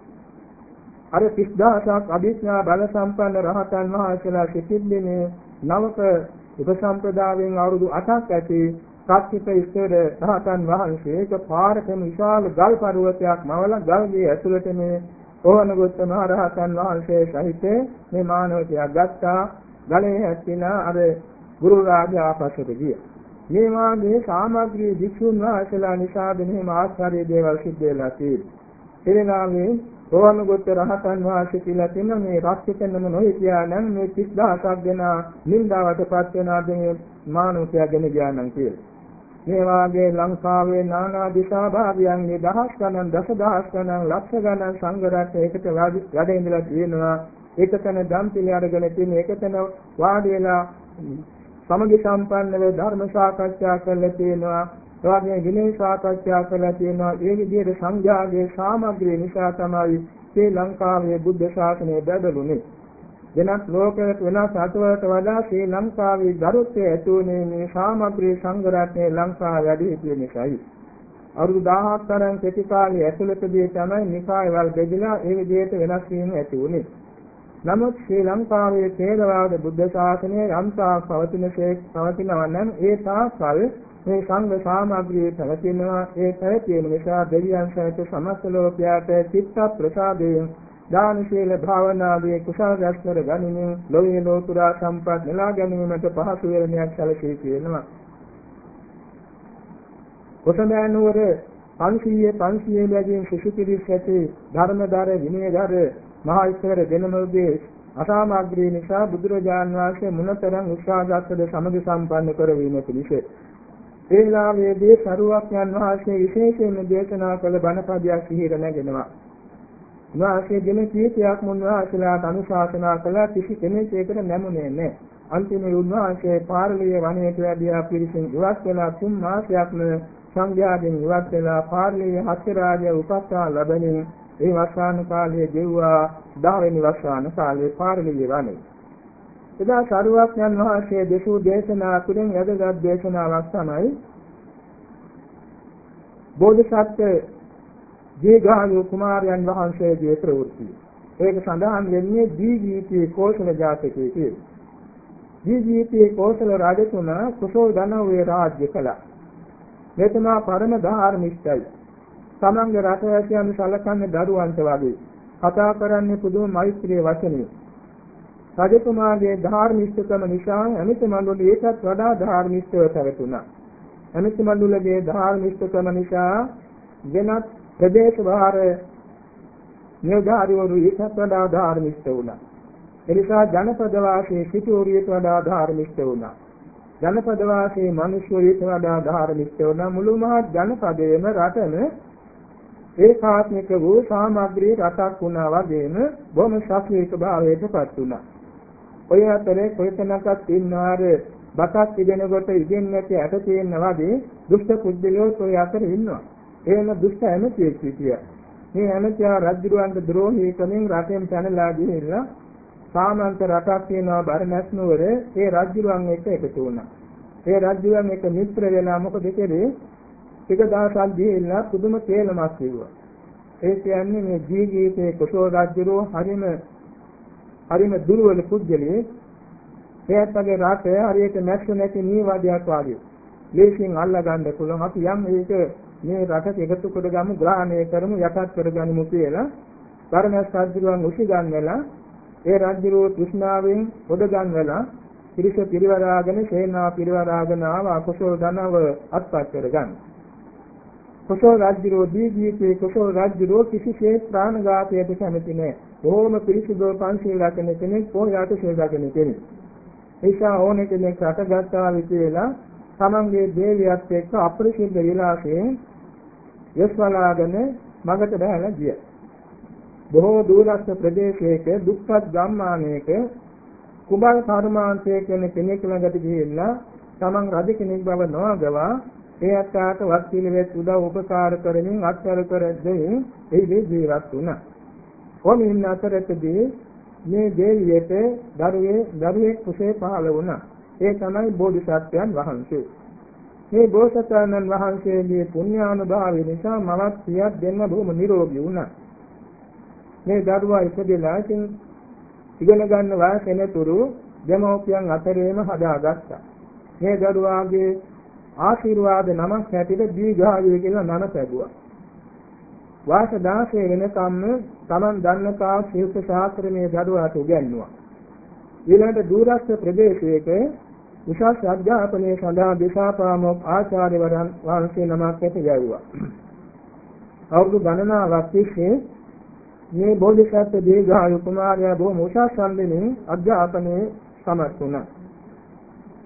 අර 30000ක් අභිඥා බල සම්පන්න රහතන් වහන්සේලා සිටින්නේ නවක උපසම්පදායෙන් අවුරුදු 8ක් ඇති කච්චිත ඉස්තර රහතන් වහන්සේ. එක පාරකම විශාල ගල් පර්වතයක් මවලා ගල්ගේ ඇතුළට මේ ඕවනගොත්ත මහ රහතන් වහන්සේ සහිත මේ මානවකයා ගත්තා ගලේ ඇත්තිලා අර ගුරු රාජ ආපස්සට ගියා. මේ වාගේ සාමග්‍රී වික්ෂුන් වහන්සේලා නිසා මෙහෙම ආශ්චර්ය දේවල් සිද්ධ වෙලා තියෙනවා. එලෙනාගේ ඕවනගොත්ත රහතන් වහන්සේ කියලා තියෙන මේ රක්ෂිතනම නොහිතියා නම් මේ 30000ක් දෙනා නින්දාවටපත් වෙනා දෙනේ මානවකයා ගෙන ගියා නම් කියලා. මේ වාගේ ලංකාවේ නානා දිශා භාගයන්ගේ දහස් ගණන් දසදහස් ගණන් ලක්ෂ ගණන් සංඝ රැස් එකට වැඩ ඉඳලා තියෙනවා. එකතැන ධම් පිළි අරගෙන තියෙන එකතැන වාඩි වෙලා සමගි සම්පන්නව ධර්ම සාකච්ඡා කරලා තියෙනවා. එවාගේ විනය සාකච්ඡා කරලා තියෙනවා. ඒ විදිහට සංඝයාගේ සාමග්‍රිය නිසා තමයි ශ්‍රී ලංකාවේ බුද්ධ ශාසනය බැදළුනේ වෙනත් ලෝකයක වෙනස් රටවලට වඩා ශ්‍රී ලංකාවේ ගරුත්වය ඇති වුණේ මේ සාමග්‍රී සංඝ රත්නයේ ලංකාව වැඩි සිටින නිසායි. අවුරුදු 1000ක් තරම් කෙටි කාලය ඇතුළතදී තමයි නිකායවල බෙදලා ඒ විදිහට වෙනස් වීම ඇති වුණේ. නමුත් ශ්‍රී ලංකාවේ තේරවාද බුද්ධ ශාසනය යම්තා පවතිනසේ පවතිනවා නම් ඒ තාකල් මේ සංඝ සාමග්‍රිය පැවතිනවා ඒ පැවතීම නිසා දෙවියන් සහිත සමස්ත ලෝකයාට චිත්ත ප්‍රසාදයෙන් දාන ශීල භාවනාදී කුසල රැස් කර ගනිමින් ලෝකේ ලෝතුරා සම්පත් නෙලා ගැනීමට පහසු වෙනයක් සැලසී කියනවා. කොසඹෑ නුවර 500 500 ලැබීම් සිසු පිරිස් ඇති ධර්මදාර විනයදාර මහා ඉස්තර දෙනමගේ අසාමග්‍රී නිසා බුදුරජාන් වහන්සේ මුණතරම් උත්සාහගතද සමග සම්පන්න කරවීම පිණිස ඒ ලාමයේදී සරුවක් යන වහන්සේ විශේෂයෙන්ම දේශනා කළ බණපදයක් සිහිර නැගෙනවා උන්වහන්සේ දෙන කීපයක් මුන්වහන්සේලාට අනුශාසනා කළා කිසි කෙනෙක් ඒකට නැමුනේ නැහැ. අන්තිමේ උන්වහන්සේ පාරලීය වනයේට වැඩියා පිරිසින් ඉවත් වෙලා තුන් මාසයක්ම සංඝයාගෙන් ඉවත් වෙලා පාරලීය හත්තරාජය උපස්ථා ලැබෙනින් ඒ වස්සාන කාලයේ ගෙව්වා 10 වෙනි වස්සාන කාලයේ පාරලීය වනයේ. එදා සරුවක්ඥන් වහන්සේ දෙසූ දේශනා තුළින් වැදගත් දේශනාවක් තමයි බෝධිසත්ව දීඝායු කුමාරයන් වහන්සේගේ ප්‍රවෘත්තිය. ඒක සඳහන් වෙන්නේ දීගීතී කෝසල ජාතකයේ කියලා. දීගීතී කෝසල රජතුමා කුසල ධනවේ රාජ්‍ය කළා. මෙතුමා පරම ධාර්මිකයි. තමන්ගේ රටවැසියන් සලකන්නේ දරුවන්ට වගේ. කතා කරන්නේ පුදුම මෛත්‍රී වචනේ. රජතුමාගේ ධාර්මිකකම නිසා ඇමිති මණ්ඩලය ඒකත් වඩා ධාර්මිකව පැවතුණා. ඇමිති මණ්ඩලයේ ධාර්මිකකම නිසා වෙනත් ප්‍රදේශ භාර නිලධාරිවරු ඊටත් වඩා ධාර්මිෂ්ඨ වුණා. එනිසා ජනපද වාසී සිටුවරියට වඩා ධාර්මිෂ්ඨ වුණා. ජනපද වාසී මිනිස්වරියට වඩා ධාර්මිෂ්ඨ වුණා. මුළු මහත් ජනපදයේම රටම ඒකාත්මික වූ සාමග්‍රී රටක් වුණා වගේම බොහොම ශක්තියක භාවයට පත් වුණා. ඔය අතරේ කොයිතනකත් ඉන්නවාර බතක් ඉගෙනකොට ඉගෙන් නැති ඇට තියෙන වගේ දුෂ්ට පුද්ගලයෝ ඔය අතර ඉන්නවා. එහෙම දුෂ්ට ඇමතියෙක් හිටියා. මේ ඇමතියා රජුරවන්ට ද්‍රෝහී කමින් රටෙන් පැනලා ගිහිල්ලා සාමන්ත රටක් තියෙනවා බරණැස් නුවර ඒ රජුරවන් එක්ක එකතු වුණා. ඒ රජුරවන් එක්ක මිත්‍ර වෙලා මොකද කෙරේ? ටික දවසක් ගිහිල්ලා පුදුම තේලමක් කිව්වා. ඒ කියන්නේ මේ ජීවිතයේ කුසල රජුරෝ හරිම හරිම දුර්වල පුද්ගලයෙක්. එයාටගේ රටේ හරියට නැස්ස නැති නීවාදයක් වගේ. ලේසියෙන් අල්ලා ගන්න පුළුවන් අපි යම් ඒක මේ රටට එකතු කරගමු ග්‍රහණය කරමු යටත් කරගනිමු කියලා පරණස් රජුන් උසි ගන්නලා ඒ රජුරෝ තෘෂ්ණාවෙන් පොඩ ගන්නලා පිරිස පිරිවරාගෙන සේනා පිරිවරාගෙන ආව අකුසල ධනව අත්පත් කරගන්න. කුසල රජුරෝ දීගීතේ කුසල රජුරෝ කිසිසේත් ප්‍රාණඝාතයට කැමති නැහැ. බොහොම පිරිසිදු පන්සිල් රැකෙන කෙනෙක් පොයාට සිල් රැකෙන කෙනෙක්. ඒසා ඕනෙ කෙනෙක් රටගත්තා විදිහලා තමන්ගේ දේවියත් එක්ක අපරිසිද්ධ විලාසයෙන් යස්වලාගෙන මගට බහැලා ගියා. බොහෝ දුරස්ත ප්‍රදේශයක දුක්ඛත් ගම්මානයක කුඹල් කර්මාන්තයේ කියන කෙනෙක් ළඟට ගිහිල්ලා තමන් රජ කෙනෙක් බව නොඅගවා ඒ අත්තාට වත් පිළිවෙත් උදව් උපකාර කරමින් අත්හැර කර දෙමින් එහි ජීවත් වුණා. කොමින් අතරතදී මේ දේවියට දරුවේ දරුවෙක් කුසේ පහළ වුණා. ඒ තමයි බෝධිසත්වයන් වහන්සේ. මේ බෝසතාණන් වහන්සේගේ පුණ්‍යානුභාවය නිසා මවත් සියක් දෙන්න බොහොම නිරෝගී වුණා. මේ දරුවා ඉපදෙලා ඉතින් ඉගෙන ගන්න වාසෙනතුරු දෙමෝපියන් අතරේම හදාගත්තා. මේ දරුවාගේ ආශිර්වාද නමක් හැටියට දීඝායු කියලා නම ලැබුවා. වාස 16 වෙනකම්ම Taman දන්නකා ශිල්ප ශාස්ත්‍රමේ දරුවාට උගන්වුවා. ඊළඟට දූරස්ථ ප්‍රදේශයක විශාල අධ්‍යාපනයේ සඳහා දිසාපාමොක් ආචාර්යවරයන් වහන්සේ නමක් ඇති ගැව්වා. අවුරුදු ගණනාවක් තිස්සේ මේ බෝධිසත්ව දීඝායු කුමාරයා බොහොම උසස් සම්දිනේ අධ්‍යාපනයේ සමත් වුණා.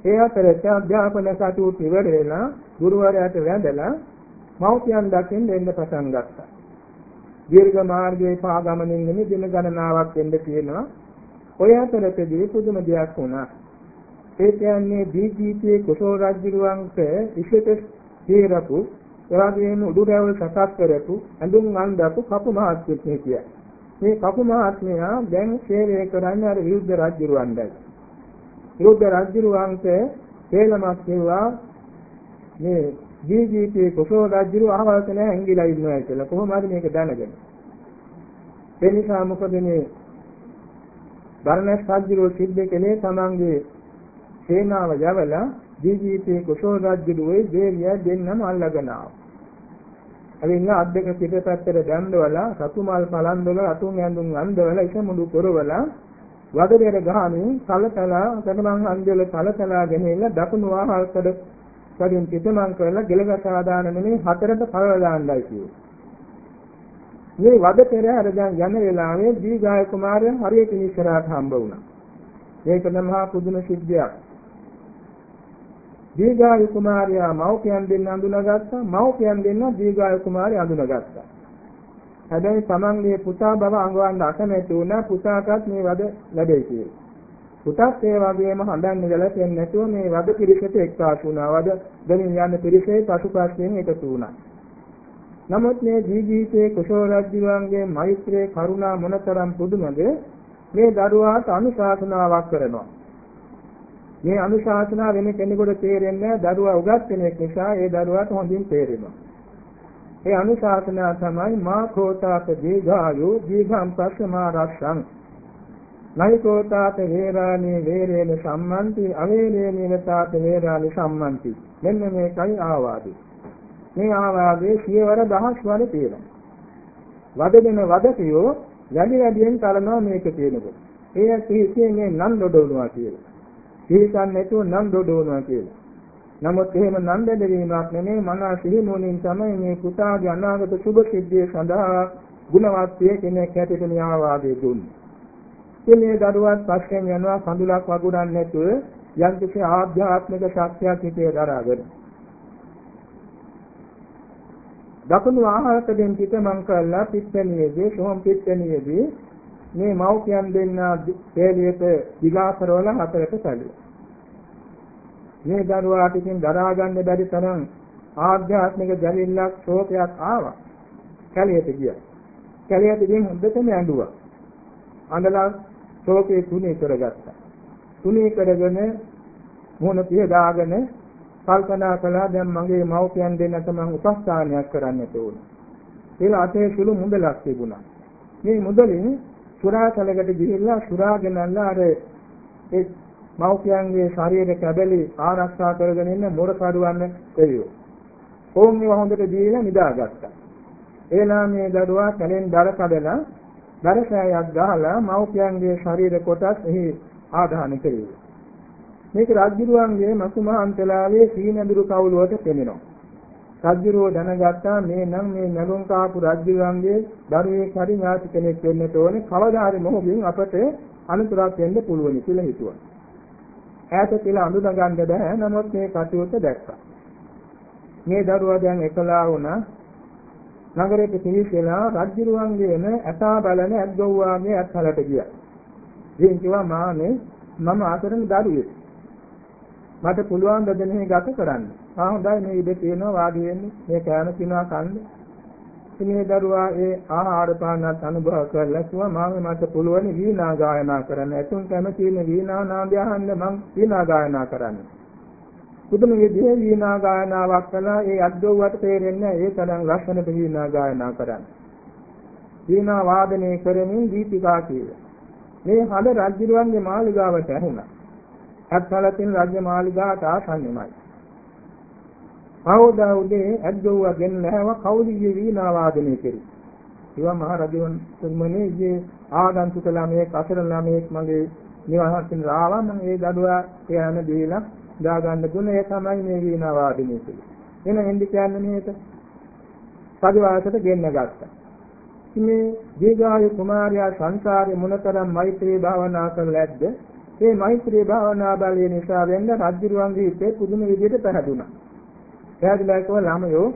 ඒ අතරේ අධ්‍යාපන කටයුතු ඉවර වෙලා ගුරුවරයාට වැඳලා මව්පියන් දකින්න එන්න පටන් ගත්තා. දීර්ඝ මාර්ගයේ පාගමනින් නෙමෙයි දින ගණනාවක් එන්න තියෙනවා. ඔය අතරතේදී පුදුම දෙයක් වුණා. ඒ කියන්නේ දීජීතයේ කුසල රජුවන්ට ඉෂිත හේරපු එවාගෙම උඩුරැවල් සකස් කරපු ඇඳුම් අන්දපු කපු මහත්මයෙක් කියයි. මේ කපු මහත්මයා දැන් සේවය කරන්නේ අර විරුද්ධ රජුවන්ටයි. විරුද්ධ රජුවන්ට හේලමක් කිව්වා මේ ජීවිතයේ කුසල රජු අහවලත නැහැ ඇඟිලා ඉන්නවා කියලා. කොහොම හරි මේක දැනගෙන. ඒ නිසා මොකද මේ බරණස් රජු සිද්ධ කළේ තමන්ගේ සේනාව යවලා ජීවිතයේ කුසල රජුගේ දේවිය දෙන්නම අල්ලගෙන ආවා. අවින්න අත් දෙක පිටපැත්තට දැම්වලා සතුමල් පලන්දවල අතුන් ඇඳුම් අන්දවල ඉස මුඩු කරවලා වදරේර ගහමින් කලතලා සතමන් අන්දවල කලතලා ගෙනෙන්න දකුණු ආහල්කඩ කඩින් පිටමන් කරලා ගෙලගස ආදාන නෙමෙයි හතරට පළල දාන්නයි කිව්වේ. මේ වද පෙරහැර දැන් යන වෙලාවේ දීගාය කුමාරයා හරියට ඉස්සරහට හම්බ වුණා. ඒක තමයි පුදුම සිද්ධියක්. දීඝායු කුමාරයා මව්පියන් දෙන්න අඳුනගත්තා. මව්පියන් දෙන්න දීඝායු කුමාරයා අඳුනගත්තා. හැබැයි තමන්ගේ පුතා බව අඟවන්න අකමැති වුණා. පුතාටත් මේ වද ලැබෙයි කියලා. පුතත් ඒ වගේම හඳන්නේ ගැලපෙන්නේ නැතුව මේ වද පිරිසට එක්වාසු වුණා. වද දෙමින් යන පිරිසේ පසුපසින් එකතු වුණා. නමුත් මේ ජීවිතයේ කුසල රජුවන්ගේ මෛත්‍රී කරුණා මොනතරම් පුදුමද? මේ දරුවාට අනුශාසනාවක් කරනවා. මේ අනුශාසනා වෙන කෙනෙකුට තේරෙන්නේ දරුවා උගත් කෙනෙක් නිසා ඒ දරුවාට හොඳින් තේරෙනවා. ඒ අනුශාසනා තමයි මා කෝතාත දීඝායු දීඝං පස්සමා රක්ෂං. නයිකෝතාත වේරාණී වේරේන සම්මන්ති අවේරේනී වතාත වේරාණී සම්මන්ති. මෙන්න මේකයි ආවාදේ. මේ ආවාදේ සියවර දහස් වල තියෙනවා. වදගෙන වදතියෝ වැඩි වැඩියෙන් කරනවා මේක තියෙනකොට. ඒ කියන්නේ නන් දොඩවනවා කියලා. සිහිකන් නැතුව නම් දොඩවනවා කියලා. නමුත් එහෙම නම් දෙදවීමක් නෙමෙයි මනස සිහි නුවණින් තමයි මේ පුතාගේ අනාගත සුභ සිද්ධිය සඳහා ගුණවත් කෙනෙක් හැටියට මේ ආවාදය දුන්නේ. ඉතින් මේ දරුවත් පස්සෙන් යනවා කඳුලක් වගුරන්නේ නැතුව යම් කිසි ආධ්‍යාත්මික ශක්තියක් හිතේ දරාගෙන. දකුණු ආහාරයෙන් පිටමං කළා පිට්ටනියේදී සෝම් පිට්ටනියේදී මේ මව්පියන් දෙන්නා තේලියට දිගාකරවල හතරට සැලුවා. මේ දරුවාට ඉතින් දරා ගන්න බැරි තරම් ආධ්‍යාත්මික දැරිල්ලක් ශෝකයක් ආවා. කැලියට ගියා. කැලියට ගිහින් හොඳටම ඇඬුවා. අඬලා ශෝකේ තුනී කරගත්තා. තුනී කරගෙන මොන පියදාගෙන කල්පනා කළා දැන් මගේ මව්පියන් දෙන්නට මම උපස්ථානයක් කරන්නට ඕන. කියලා අතේ සුළු මුදලක් තිබුණා. මේ මුදලින් සුරාසලකට ගිහිල්ලා සුරාගෙන අර ඒ මෞඛ්‍යයන්ගේ ශරීර කැබලි ආරක්ෂා කරගෙන ඉන්න මොරකඩුවන්න දෙවියෝ. ඕම් මේව හොඳට දීලා නිදාගත්තා. එලා මේ දරුවා කලෙන් දර කඩලා දරසෑයක් ගහලා මෞඛ්‍යයන්ගේ ශරීර කොටස් එහි ආදාන කෙරේ. මේක රාජ්‍යරුවන්ගේ මසුමහන්තලාවේ සීනඳුරු කවුලුවට පෙනෙනවා. රජුරෝ දැනගත්තා මේ නම් මේ නළුන් කාපු රජුගන්ගේ දරුවෙක් හරි ඥාති කෙනෙක් වෙන්න ඕනේ කවදා හරි මොහොතින් අපට අනුතරක් වෙන්න පුළුවන් කියලා හිතුවා. ඈත කියලා අඳුන ගන්න බෑ නමුත් මේ කටයුත්ත දැක්කා. මේ දරුවා දැන් එකලා වුණා නගරයට පිවිසලා රජුරුවන්ගේම ඇතා බලන ඇද්දෝවාගේ අත්හලට ගියා. ඉතින් කිව්වා මානේ මම අතරම දරුවෙක්. මට පුළුවන් ද දෙනෙහි ගත කරන්න. ආ හොඳයි මේ ඉඩ තියෙනවා වාඩි වෙන්න. මේ කෑම කිනවා කන්න. ඉතින් දරුවා ඒ ආහාර පානත් අනුභව කරලා කිව්වා මාගේ මට පුළුවන් වීණා ගායනා කරන්න. එතුන් කැමති ඉන්න වීණා නාදය අහන්න මං වීණා ගායනා කරන්න. පුදුම විදිහේ වීණා ගායනාවක් කළා. ඒ අද්දෝවට තේරෙන්නේ ඒ තරම් ලස්සනට වීණා ගායනා කරන්න. වීණා වාදනය කරමින් දීපිකා කියලා. මේ හද රජුරුවන්ගේ මාළිගාවට ඇහුණා. අත්හලතින් රාජ්‍ය මාලිගාවට ආසන්නමයි. පහෝදා උදේ ඇද්දෝවා ගෙන්නව කවුලියේ වීණා වාදනය කෙරේ. ඒවා මහ රජවන් තුමනේ ඊයේ ආගන්තුක ළමයෙක් අසරණ ළමයෙක් මගේ නිවහසින් ආවා මම ඒ දඩුවා එයාන දීලා දාගන්න දුන්න ඒ තමයි මේ වීණා වාදනය කෙරේ. එන එන්දි කියන්නේ මේක. පදිවාසයට ගෙන්න ගත්තා. මේ දීගායු කුමාරයා සංසාරේ මොනතරම් මෛත්‍රී භාවනා කරලා ඇද්ද? මේ මෛත්‍රී භාවනා බලය නිසා වෙන්න රජුරුවන්ගේ හිතේ පුදුම විදිහට පැහැදුනා. පැහැදිලා කිව්ව ළමයෝ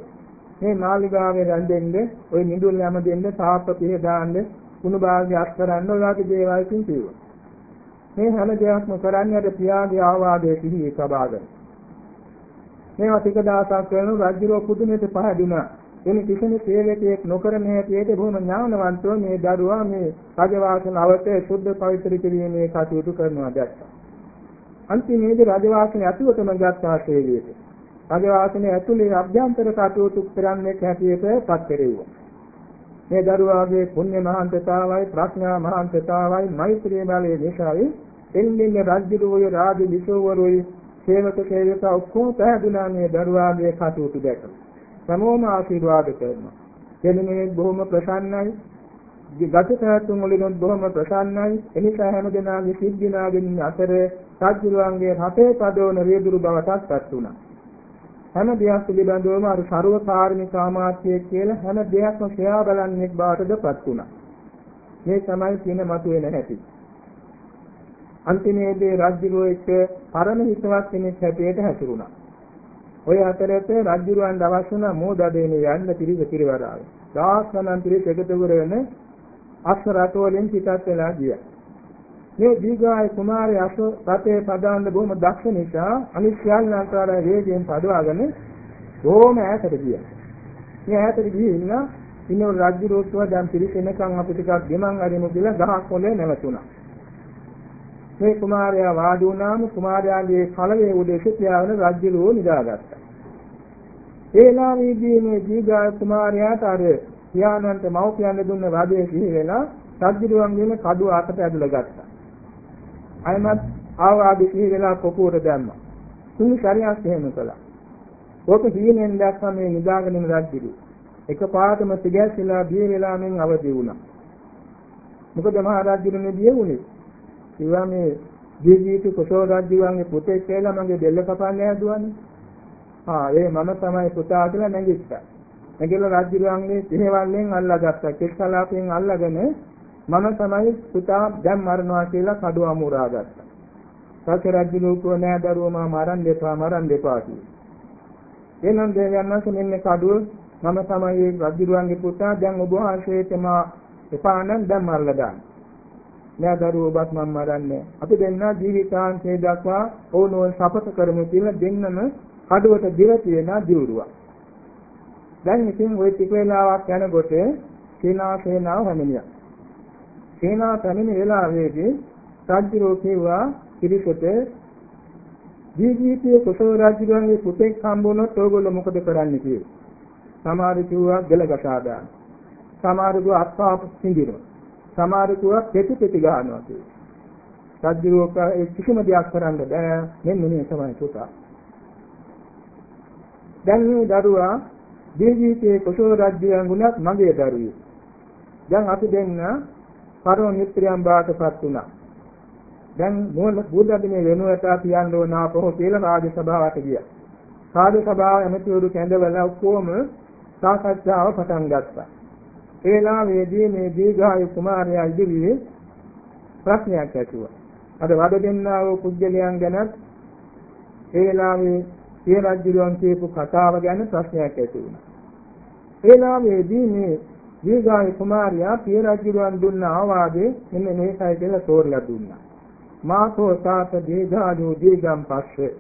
මේ මාලිගාවේ රැඳෙන්න ওই නිදුල් යම දෙන්න තාප්ප පිහ දාන්න කුණු භාගය අත් කරන්න ඔයාගේ දේවල් කිව්වා. මේ හැම දෙයක්ම කරන්නේ අර පියාගේ ආවාදයේ සිහි සබාගෙන. මේවා ටික දවසක් කරන රජුරෝ පුදුමෙට පහදුනා. එනි කිසිම සේවකයෙක් නොකරන හැටියට බොහොම ඥානවන්තව මේ දරුවා මේ රජවාසන අවතේ සුද්ධ පවිත්‍ර කිරීමේ කටයුතු කරනවා දැක්කා. අන්තිමේදී රජවාසන ඇතුළතම ගත්තා සේවයට. රජවාසනේ ඇතුලේ අභ්‍යන්තර කටයුතු කරන්නේ හැටියට පත් කෙරෙව්වා. මේ දරුවාගේ පුණ්‍ය මහාන්තතාවයි ප්‍රඥා මහාන්තතාවයි මෛත්‍රී බලයේ නිසායි එන්නේ රාජ්‍යරුවෝ රාජ විසෝවරුයි සේවක සේවිකා ඔක්කොම පැහැදුනා මේ දරුවාගේ කටයුතු දැක. සමෝම ආශිර්වාද කරනවා. දෙන්නේ බොහොම ප්‍රසන්නයි. ගතසතුන් වලින් බොහොම ප්‍රසන්නයි. එනිසා හැම දෙනාගේ සිද්ධිනාගෙන් අතර රාජ්‍යරුවන්ගේ රටේ පදවන රියදුරු බවටත් පත් වුණා. හැම දෙයක් පිළිබඳවම අර ਸਰවකාර්මික ආමාත්‍යය කියලා හැම දෙයක්ම සොයා බලන්නෙක් බවටදපත් වුණා. මේ තමයි කියන මතුවේ නැති. අන්තිමේදී රජුගේ එක්ක පරම හිතවත් කෙනෙක් හැටියට හැසිරුණා. ඔය අතරත රජුරන් දවස් වුණ මෝදදේනේ යන්න පිරිස පිරිවරාවේ. දහස් ගණන් පිරිස එකතු කරගෙන අස්ස රට වලින් පිටත් වෙලා ගියා. මේ දීඝාය කුමාරය අශ රතේ පදාන්න බොහොම දක්ෂ නිසා අනිත් සියල්ල අතර වේගයෙන් පදවාගෙන බොහොම ඈතට ගියා. මේ ඈතට ගිහින් ඉන්න ඉන්න රාජ්‍ය රෝත්තුව දැන් පිළිසෙනකන් අපි ටිකක් ගෙමන් අරිමු කියලා ගහක් පොලේ නැවතුණා. මේ කුමාරයා වාඩි වුණාම කුමාරයාගේ කලවේ උඩ සිටියාගෙන රාජ්‍ය රෝ නිදාගත්තා. ඒලාමේදී මේ දීඝාය කුමාරයාට අර පියාණන්ට මව්පියන් දුන්න වාදයේ සිහි වෙලා රාජ්‍ය කඩුව අතට ඇදලා ගත්තා. අයමත් ආවාදී සිහි වෙලා කොපුවට දැම්මා. තුන් ශරියක් එහෙම කළා. ඕක හීනෙන් දැක්කම මේ නිදාගෙන ඉන්න රජුරු. එකපාරටම තිගැස්සලා බිය වෙලා මෙන් අවදි වුණා. මොකද මහා රජුරුනේ බිය වුණේ. ඒවා මේ ජීවිත කුසල රජුවන්ගේ පුතේ කියලා මගේ දෙල්ල කපන්න හැදුවානේ. ආ ඒ මම තමයි පුතා කියලා නැගිට්ටා. නැගිටලා රජුරුවන්ගේ සිහවල්ලෙන් අල්ලාගත්තා. කෙස්කලාපෙන් අල්ලාගෙන මම තමයි පුතා දැන් මරනවා කියලා කඩුව අමුරා ගත්තා. සත්‍ය රජු ලෝකෝ නෑ දරුවෝ මා මරන් දෙපා මරන් දෙපා කිව්වා. එනම් දෙවියන්වන්සේ මෙන්න කඩුව මම තමයි රජුරුවන්ගේ පුතා දැන් ඔබ වහන්සේට මා එපා නම් දැන් මරලා දාන්න. නෑ දරුවෝ ඔබත් මම මරන්නේ. අපි දෙන්නා ජීවිතාන්තයේ දක්වා ඕනෝන් සපත කරමු කියලා දෙන්නම කඩුවට දිව තියෙන දියුරුවක්. දැන් ඉතින් ওই ටික වෙලාවක් යනකොට සේනා සේනාව හැමනියක්. සේනා පැමිණ වෙලාවේදී රාජ්‍යරෝ කිව්වා පිරිසට ජීවිතයේ කුසල රාජ්‍යරුවන්ගේ පුතෙක් හම්බුනොත් ඕගොල්ලෝ මොකද කරන්නේ කියලා. සමහර කිව්වා ගලගසා දාන. සමහර කිව්වා අත්පාප සිඳිනවා. සමහර කිව්වා පෙති පෙති ගන්නවා කියලා. රාජ්‍යරෝ කිසිම දෙයක් කරන්න බෑ. මෙන්න මේ තමයි පුතා. දැන් මේ දරුවා ජීවිතයේ කුසල රාජ්‍යයන් ගුණත් මගේ දරුවෙක්. දැන් අපි දෙන්න පරම මිත්‍රයන් බාටපත් වුණා. දැන් මොන බුද්ධදිනේ වෙනුවට කියන්න ඕන අපෝ කියලා රාජ සභාවට ගියා. රාජ සභාව ඇමතිවරු කැඳවලා ඔක්කොම සාකච්ඡාව පටන් ගත්තා. ඒ වෙලාවේදී මේ දීඝායු කුමාරයා ඉදිරියේ ප්‍රශ්නයක් ඇසුවා. අද වඩ දෙන්නා වූ පුජ්‍යලයන් ගැනත් ඒ වෙලාවේ සිය රජුලන් කියපු කතාව ගැන ප්‍රශ්නයක් ඇති වුණා. ඒ වෙලාවේදී මේ දීගාය කුමාරයා පිය රජුන් දුන්න ආවාදේ මෙන්න මේකයි කියලා තෝරලා දුන්නා. මාතෝ තාත දීගායු දීගම් පස්සේ.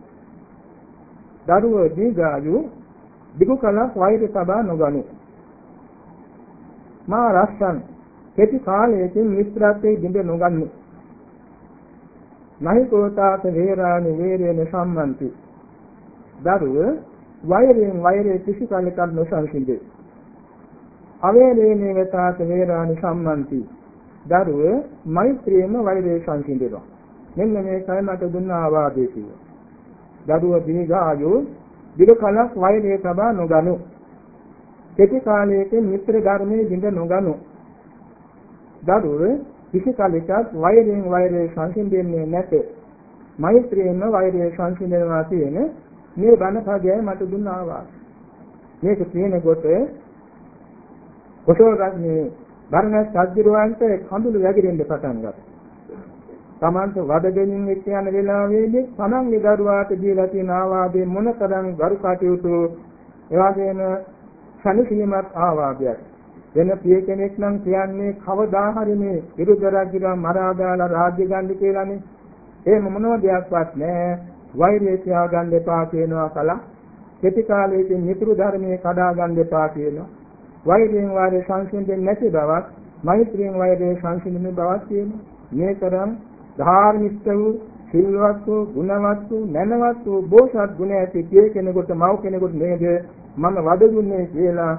දරුවෝ දීගායු දිගු කලක් වෛර සබා නොගනු. මා රස්සන් කෙටි කාලයකින් මිත්‍රත්වයේ බිඳ නොගන්නු. නහි කෝතාත වේරාණි වේරේන සම්මන්ති. දරුව වෛරයෙන් වෛරයේ කිසි කලකට නොසන්සිඳේ. අවේලේනේ වෙතාත වේරාණි සම්මන්ති දරුව මෛත්‍රියම වෛරය සංසිඳනවා මෙන්න මේකයි මට දුන්න ආවාදේ කිව්වා. දරුව දීඝායු දිග කලක් වෛරය තබා නොගනු. කෙටි කාලයකින් මිත්‍ර ධර්මයේ බිඳ නොගනු. දරුව කිසි කලෙකත් වෛරයෙන් වෛරය සංසිඳෙන්නේ නැත. මෛත්‍රියෙන්ම වෛරය සංසිඳනවා කියන මේ බණ පදයයි මට දුන්න ආවාද. මේක කියනකොට කොසල් රජුගේ බර්ණස් සද්දිරුවන්ට කඳුළු වැగిරෙන්න පටන් ගත්තා. තමන්ට වදගෙනින් එක්ක යන වෙලාවේදී තමන්ගේ දරුවාට දීලා තියෙන ආවාදේ මොනතරම් ගරු කටයුතු එවාගෙම සනිසිලිමත් ආවාදයක්. වෙන පිය කෙනෙක් නම් කියන්නේ කවදා හරි මේ විරුද්ධ රාජ්‍යගා මරා දාලා රාජ්‍ය ගන්න කියලානේ. එහෙම මොනව දෙයක්වත් නැහැ. වෛරය තියාගන්න එපා කියනවා කලක් කෙටි කාලයකින් මිතුරු ධර්මයේ කඩා ගන්න එපා කියනවා. වෛරයෙන් වාරේ සංසිඳෙන්නේ නැති බවක් මෛත්‍රියෙන් වෛරයේ සංසිඳෙන බවක් කියනවා. මේ තරම් ධාර්මික වූ සිල්වත් වූ ගුණවත් වූ නැනවත් වූ බෝසත් ගුණ ඇති කිය කෙනෙකුට මව් කෙනෙකුට නේද මම වද දුන්නේ කියලා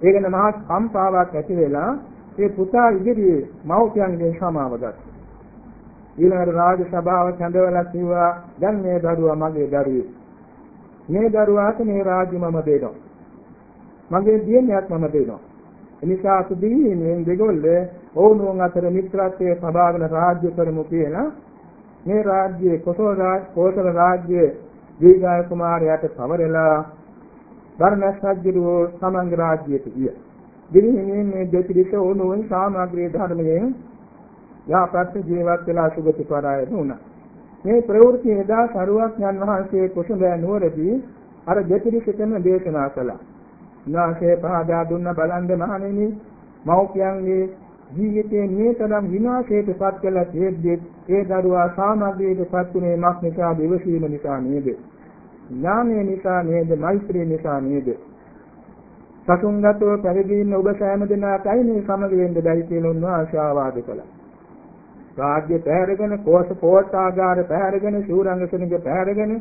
ඒකන මහා කම්පාවක් ඇති වෙලා ඒ පුතා ඉදිරියේ මව්පියන්ගෙන් සමාව ගත්තා. ඊළඟට රාජ සභාව කැඳවලා කිව්වා දැන් මේ දරුවා මගේ දරුවෙක්. මේ දරුවාට මේ රාජ්‍ය මම දෙනවා. මගේ දියණියක් මම දෙනවා. එනිසා සුදීනෙන් දෙගොල්ල ඔවුන් අතර මිත්‍රත්වයේ සබාවන රාජ්‍ය කරමු කියලා මේ රාජ්‍යයේ කොසල් රාජ කෝසල රාජ්‍යයේ දීගාය කුමාරයාට පවරලා බර්ණස් රජුගේ සමංග රාජ්‍යයට ගිය. දිනෙන්නේ මේ දෙපිරිස ඕනෝන් සාමග්‍රී ධර්මයෙන් යාපත් ජීවත් වෙලා සුගති පරායන වුණා. මේ ප්‍රවෘත්ති එදා සරුවක් යන වහන්සේ කුසල නුවරදී අර දෙපිරිසටම දේශනා කළා. උන්වහන්සේ පහදා දුන්න බලන්ද මහණෙනි මෞපියන්ගේ ජීවිතයේ මේතරම් විනාශයට පත් කළ තේද්දේ ඒ දරුවා සාමග්‍රීට පත්ුනේ මක් නිසා දෙවසීම නිසා නේද ඥානය නිසා නේද මෛත්‍රිය නිසා නේද සසුන්ගතව පරිදීන ඔබ සෑම දිනකයි මේ සමග වෙන්න බැරි කියලා උන්වහන්සේ ආවාද කළා රාජ්‍ය පැහැරගෙන කෝෂ පෝෂාගාර පැහැරගෙන ශූරංගසනික පැහැරගෙන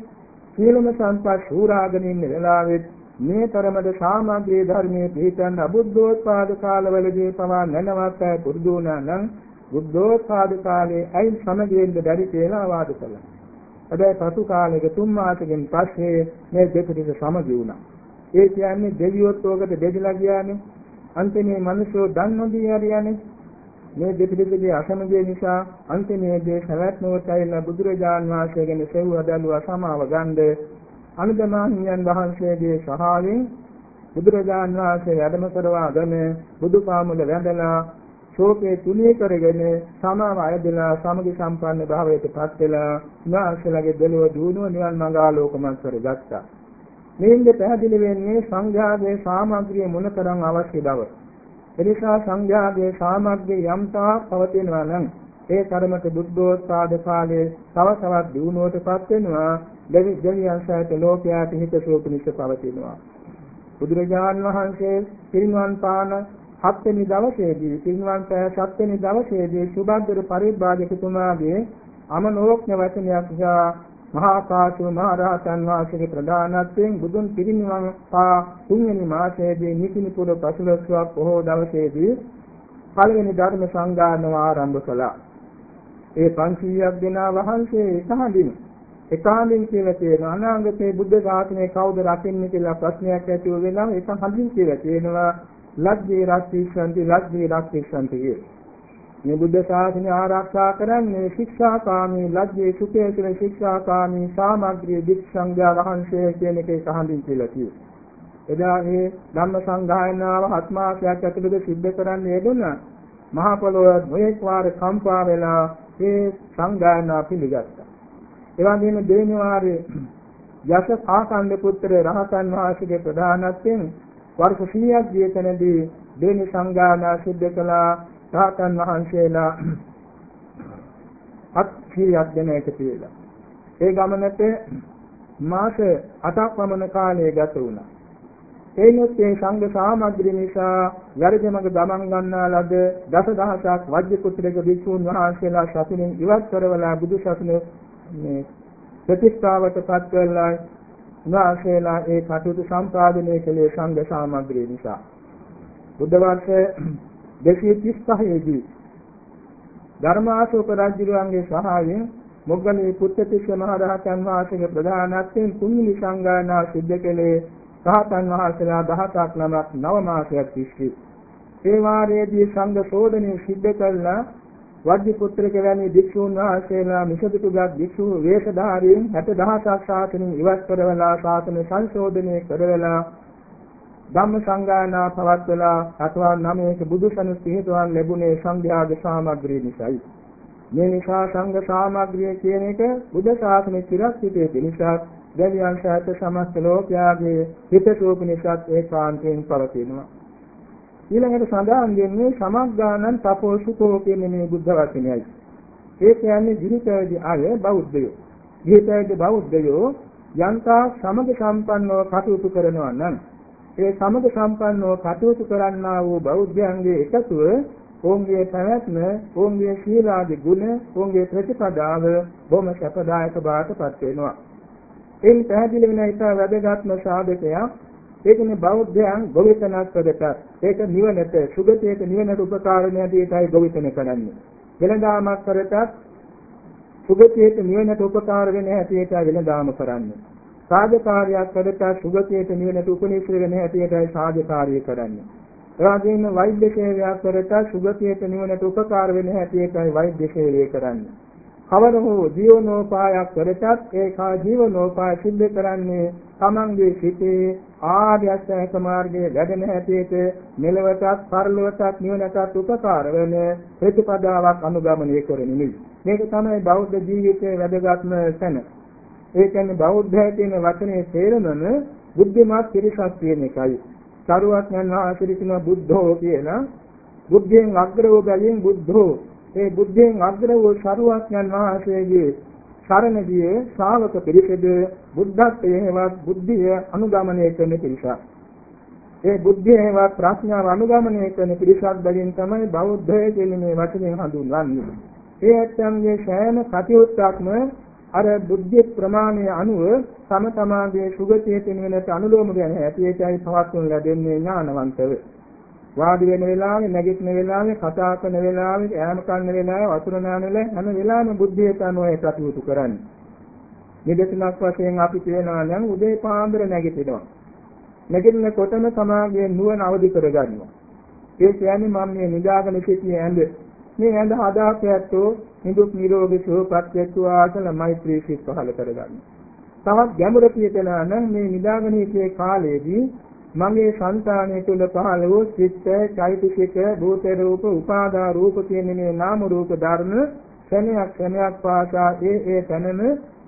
සියලුම සම්පත් ශූරාගෙන ඉන්න වෙලාවෙත් මේ තරමද සාමග්‍රී ධර්මයේ පිටන් අබුද්ධෝත්පාද කාලවලදී පවා නැනවත් අය පුරුදු වුණා නම් බුද්ධෝත්පාද කාලේ අයින් සමගියෙන්ද බැරි කියලා වාද කළා. හැබැයි පසු කාලයක තුන් මාසකින් පස්සේ මේ දෙපිටික සමගි වුණා. ඒ කියන්නේ දෙවියොත් ඕකට දෙදිලා ගියානේ. අන්තිමේ මිනිස්සු දන් නොදී හරියන්නේ. මේ දෙපිටිකගේ අසමගිය නිසා අන්තිමේදී සවැත් නුවරට බුදුරජාන් වහන්සේගෙන සෙව්ව දලුව සමාව ගන්නේ අනුදමාහිමියන් වහන්සේගේ සහායෙන් බුදුරජාන් වහන්සේ වැඩම කරවාගෙන බුදුපාමුල වැඳලා ශෝකේ තුනී කරගෙන සමාව අයදලා සමගි සම්පන්න භාවයට පත් වෙලා උන්වහන්සේලාගේ දෙලොව දුණුව නිවන් මඟ ආලෝකමත් කරගත්තා. මේෙන්ද පැහැදිලි වෙන්නේ සංඝයාගේ සාමග්‍රිය මොනතරම් අවශ්‍ය බව. එනිසා සංඝයාගේ සාමග්‍රිය යම්තා පවතිනවා නම් ඒ කර්මත බුද්ධෝත්පාද කාලයේ තව තවත් දියුණුවටපත් වෙනවා දෙවි දෙවියන් සහිත ලෝකයාට හිතසුව පිණිස පවතිනවා බුදුරජාන් වහන්සේ පිරිනුවන් පාන හත්වෙනි දවසේදී පිරිනුවන් පෑ සත්වෙනි දවසේදී සුබද්දර පරිබ්‍රාජකතුමාගේ අමනෝක්ඥ වචනයක් නිසා මහා කාශ්‍යප මහ රහතන් වහන්සේගේ ප්‍රධානත්වයෙන් බුදුන් පිරිනිවන් පා තුන්වෙනි මාසයේදී නිකිනිපුර පසළොස්වක බොහෝ දවසේදී පළවෙනි ධර්ම සංගායනාව ආරම්භ කළා. ඒ 500ක් දෙනා වහන්සේ එකහඳින් එකහඳින් කියලා තියෙනවා අනාගතේ බුද්ධ ශාසනය කවුද රකින්නේ කියලා ප්‍රශ්නයක් ඇති වෙනවා ඒක හඳින් කියලා තියෙනවා ලග්ගේ රක්ෂිෂන්ති ලග්ගේ රක්ෂිෂන්ති මේ බුද්ධ ශාසනය ආරක්ෂා කරන්නේ ශික්ෂාකාමී ලග්ගේ සුඛේ කියන ශික්ෂාකාමී සාමග්‍රී දික් සංඝයා වහන්සේ කියන එක එකහඳින් කියලා තියෙනවා. එදා මේ ධම්ම සංගායනාව හත් මාසයක් ඇතුළත සිද්ධ කරන්න යෙදුණා. මහා පොළොව නොඑක් වාර කම්පා වෙලා ඒ සංගායනා පිළිගත්තා. ඒ වගේම දෙවෙනි වාරයේ යස ආකණ්ඩ පුත්‍ර රහතන් වහන්සේගේ ප්‍රධානත්වයෙන් වර්ෂ 100ක් ජීවිතනදී දෙවෙනි සංගායනා සිද්ධ කළා රහතන් වහන්සේලා අත් 100ක් දෙන එකතු වෙලා. ඒ ගමනට මාස 8ක් පමණ කාලය ගත වුණා. එයිනුත් මේ සංඝ සාමග්‍රී නිසා වැරදි මඟ ගමන් ගන්නා ලද දසදහසක් වජ්‍ය කුත්‍රයක භික්ෂූන් වහන්සේලා සතුටින් ඉවත් කරවලා බුදු සසුන මේ ප්‍රතිස්ථාවට පත් කරලා උන්වහන්සේලා ඒ කටයුතු සම්පාදනය කළේ සංඝ සාමග්‍රී නිසා. බුද්ධ වර්ෂ 235 දී ධර්මාශෝක රජුගේ සහායයෙන් මොග්ගලී පුත්තිස්ස මහ රහතන් වහන්සේගේ ප්‍රධානත්වයෙන් කුමිලි සංගායනා සිද්ධ කළේ රහතන් වහන්සේලා 17ක් නමක් නව මාසයක් තිස්සේ ඒ වාරයේදී සංඝ ශෝධනය සිද්ධ කළා වජ්ජ පුත්‍රක වැනි භික්ෂූන් වහන්සේලා මිසදිටුගත් භික්ෂූ වේශධාරීන් 60000ක් ශාසනයෙන් ඉවත් කරවලා ශාසන සංශෝධනය කරවලා ධම්ම සංගායනා පවත්වලා අටවල් නමයක බුදුසණු පිහිටුවන් ලැබුණේ සංඝයාගේ සාමග්‍රිය නිසායි මේ නිසා සංඝ සාමග්‍රිය කියන එක බුද්ධ ශාසනයේ චිරස්ථිතයේ පිණිසත් දෙවියන් සහිත සමස්ත ලෝකයාගේ හිතසුව පිණිසත් ඒකාන්තයෙන් පවතිනවා. ඊළඟට සඳහන් වෙන්නේ සමග්ගානං තපෝසුකෝ කියන මේ බුද්ධ වචනයයි. ඒ කියන්නේ ජීවිතයේදී අය බෞද්ධයෝ. ජීවිතයේදී බෞද්ධයෝ යන්තා සමග සම්පන්නව කටයුතු කරනවා නම් ඒ සමග සම්පන්නව කටයුතු කරන්නා වූ බෞද්ධයන්ගේ එකතුව ඔවුන්ගේ පැවැත්ම, ඔවුන්ගේ සීලාදී ගුණ, ඔවුන්ගේ ප්‍රතිපදාව බොහොම සැපදායක බාටපත් වෙනවා. එයින් පැහැදිලි වෙන එක වැදගත්ම සාධකයක් ඒකනේ බෞද්ධයන් ගොවිතැනක් කරට ඒක නිවනට සුගතියට නිවනට උපකාරණ ඇදීටයි ගොවිතැන කරන්නේ. වෙනදාමක් කරටත් සුගතියට නිවනට උපකාර වෙන හැටියට වෙනදාම කරන්නේ. සාධකාරයක් කරට සුගතියට නිවනට උපනිශ්‍ර වෙන හැටියටයි සාධකාරිය කරන්නේ. එවාගෙම වෛද්‍ය සේවයක් කරට සුගතියට නිවනට උපකාර වෙන හැටියටයි වෛද්‍ය සේවය කරන්නේ. කවර හෝ ජීවනෝපායක් කරටත් ඒකා ජීවනෝපාය සිද්ධ කරන්නේ තමන්ගේ සිතේ ආර්ය අෂ්ටාංග මාර්ගයේ වැඩෙන හැටියට මෙලවටත් පරලොවටත් නිවනටත් උපකාර වෙන ප්‍රතිපදාවක් අනුගමනය කරන්නේ. මේක තමයි බෞද්ධ ජීවිතයේ වැදගත්ම තැන. ඒ කියන්නේ බෞද්ධය කියන වචනේ තේරුමම බුද්ධිමත් පිරිසක් කියන එකයි. සරුවඥන් වහන්සේ කියන බුද්ධෝ කියලා බුද්ධයෙන් අග්‍ර වූ බැවින් බුද්ධෝ ඒ බුද්ධයෙන් අග්‍ර වූ සරුවඥන් වහන්සේගේ සරණදී ශ්‍රාවක පිරිසද බුද්ධත්වයේවත් බුද්ධිය අනුගමනය කරන පිරිසක්. ඒ බුද්ධියේවත් ප්‍රඥාව අනුගමනය කරන පිරිසක් බැගින් තමයි බෞද්ධය කියන මේ වචනයෙන් හඳුන්වන්නේ. ඒ ඇත්තන්ගේ සෑම කටයුත්තක්ම අර බුද්ධි ප්‍රමාණය අනුව තම තමාගේ සුගතියට නිවනට අනුලෝම ගැන හැටියටයි පවත්වනු ලැබෙන්නේ ඥානවන්තව. වාඩි වෙන වෙලාවේ නැගිටින වෙලාවේ කතා කරන වෙලාවේ ඈම කන්න වෙලාවේ වතුර නාන වෙලාවේ හැම වෙලාවෙම බුද්ධියට අනුව ඒ කටයුතු කරන්නේ. නිදර්ශනක් වශයෙන් අපි කියනවා නම් උදේ පාන්දර නැගිටිනවා. නැගිටිනකොටම තමාගේ නුවණ අවදි කරගන්නවා. ඒ කියන්නේ මම මේ නිදාගෙන සිටියේ ඇඳ මේ ඇඳ හදාපැත්තෝ නිදුක් නිරෝගී සුවපත් වෙත්වා කියලා මෛත්‍රී සිත් පහල කරගන්න. තවත් ගැඹුර කියතනා නම් මේ නිදාගෙන සිටියේ කාලයේදී මගේ సంతානය තුළ පහළ වූ චිත්ත, චෛතසික, භූත රූප, උපාදා රූප කියන මේ නාම රූප ධර්ම ක්ෂණයක් ක්ෂණයක් පාසා ඒ ඒ තැනම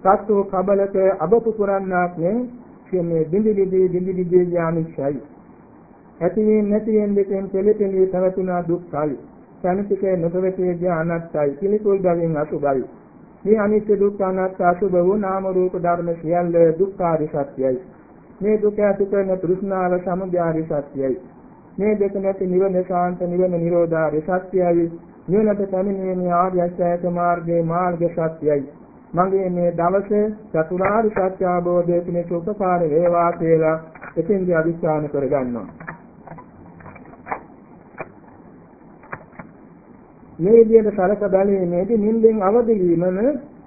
සත්ව කබලක අබපු පුරන්නාක් නේ මේ බිඳි බිඳි බිඳි බිඳි ඥානිසයි ඇතිවීම නැතිවීම දෙකෙන් පෙළපෙළී පැවතුනා දුක්ඛයි. සානිතිකේ නොපවතේ ඥානත්තයි. පිළිකුල් බවින් අසුභයි මේ අනිත්‍ය දුක්ඛ අනාත්ම අසුභ වූ නාම රූප ධර්ම සියල්ල දුක්ඛාරි සත්‍යයි. මේ දුක ඇති කරන තෘෂ්ණාව සමුදයාරි සත්‍යයි. මේ දෙක නැති නිවන ශාන්ත නිවන නිරෝධාරි සත්‍යයි. නිවනට පැමිණීමේ ආර්ය අෂ්ටාංග මාර්ගයේ මාර්ග සත්‍යයි. මගේ මේ දවසේ චතුරාර්ය සත්‍ය අවබෝධය පිණිස උපකාර වේවා කියලා එතෙන්දී අදිස්ථාන කරගන්නවා. මේ විදිහට සලක බැලීමේදී නිින්දෙන් අවදි වීමම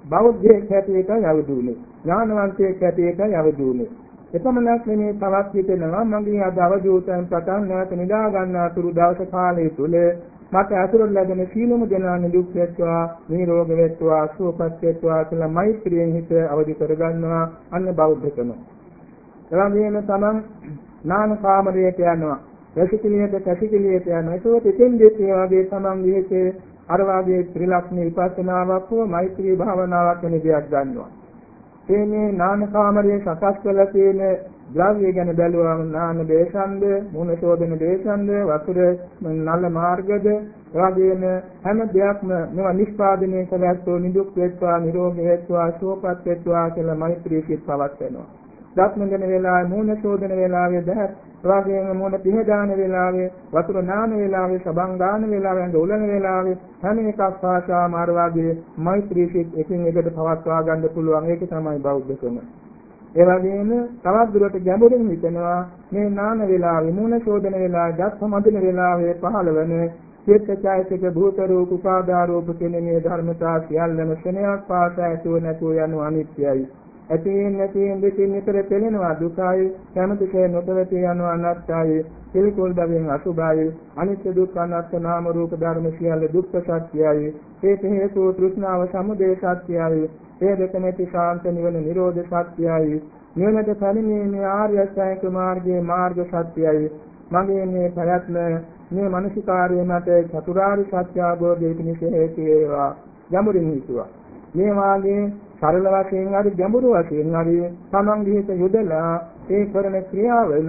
බෞද්ධයෙක් හැටියට යවදුනේ ඥානවන්තයෙක් හැටියට යවදුනේ එපමණක් නෙමේ තවත් හිතෙනවා මගේ අද අවදූතයන් පටන් නැවත නිදා ගන්නාතුරු දවස කාලය තුල මට අසුර ලැබෙන සීලම දෙනා නිදුක් වෙත්වා නිරෝග වෙත්වා සුවපත් වෙත්වා කියලා මෛත්‍රියෙන් හිත අවදි කරගන්නවා අන්න බෞද්ධකම. එවැගේම තමන් නාන කාමරයට යනවා. රසිකලියට කසිකලියට යනවා. ඒකෝ තෙතෙන් දෙත් ඒ වගේ තමන් විහෙතේ අර වාගේ ත්‍රිලක්ෂණ විපස්සනාවක් හෝ මෛත්‍රී භාවනාවක් වෙන දෙයක් ගන්නවා. ඒ මේ නාන කාමරයේ සකස් කරලා තියෙන ද්‍රව්‍ය ගැන බැලුවම නාන දේශන්ද, මුණ ශෝධන දේශන්ද, වතුර නල මාර්ගද, එවැගේම හැම දෙයක්ම මේවා නිෂ්පාදනය කරලා නිදුක් වේත්වා, නිරෝගී වේත්වා, සුවපත් වේත්වා කියලා මෛත්‍රී සිත් පවත්වනවා. දක්මගෙන වෙලාවේ මූණ ශෝධන වෙලාවේ දැහත් එවාගෙම මූණ පිහදාන වෙලාවේ වතුර නාන වෙලාවේ සබන් දාන වෙලාවේ අඟ උලන වෙලාවේ හැම එකක් පාසා මාර වාගේ මෛත්‍රී සිත් එකින් එකට පවත්වා ගන්න පුළුවන් ඒක තමයි බෞද්ධකම ඒ වගේම තවත් දුරට ගැඹුරින් හිතනවා මේ නාන වෙලාවේ මූණ ශෝධන වෙලාවේ දත් සමදින වෙලාවේ පහළවන චේතචෛතක භූත රූප උපාදා රූප කියන මේ ධර්මතා සියල්ලම ශනයක් පාසා ඇතුව නැතුව යනු අනිත්‍යයි. ඇතියෙන් නැතියෙන් දෙකින් නිතර පෙළෙනවා දුකයි කැමතිසේ නොපැවති යනු අනාත්තයි පිළිකුල් බැවින් අසුභයි අනිත්‍ය දුක්ඛ අනාත්ම නාම රූප ධර්ම සියල්ල දුක්ඛ සත්‍යයි. හේතු හේතු තෘෂ්ණාව සමුදය සත්‍යයි. ඒ දෙක නැති ශාන්ත නිවන නිරෝධ සත්‍යයි. නිවනට පැමිණීමේ ආර්ය අෂ්ටාංගික මාර්ගයේ මාර්ග සත්‍යයි. මගේ මේ ප්‍රයත්න මේ මානසිකාර්යය මත චතුරාර්ය සත්‍ය අවබෝධය පිණිස හේතු වේවා. ගැඹුරින් හිතුවා. මේ වාගේ සරල වශයෙන් හරි ගැඹුරු වශයෙන් හරි තමන්ගේ හිත යොදලා ඒ කරන ක්‍රියාවල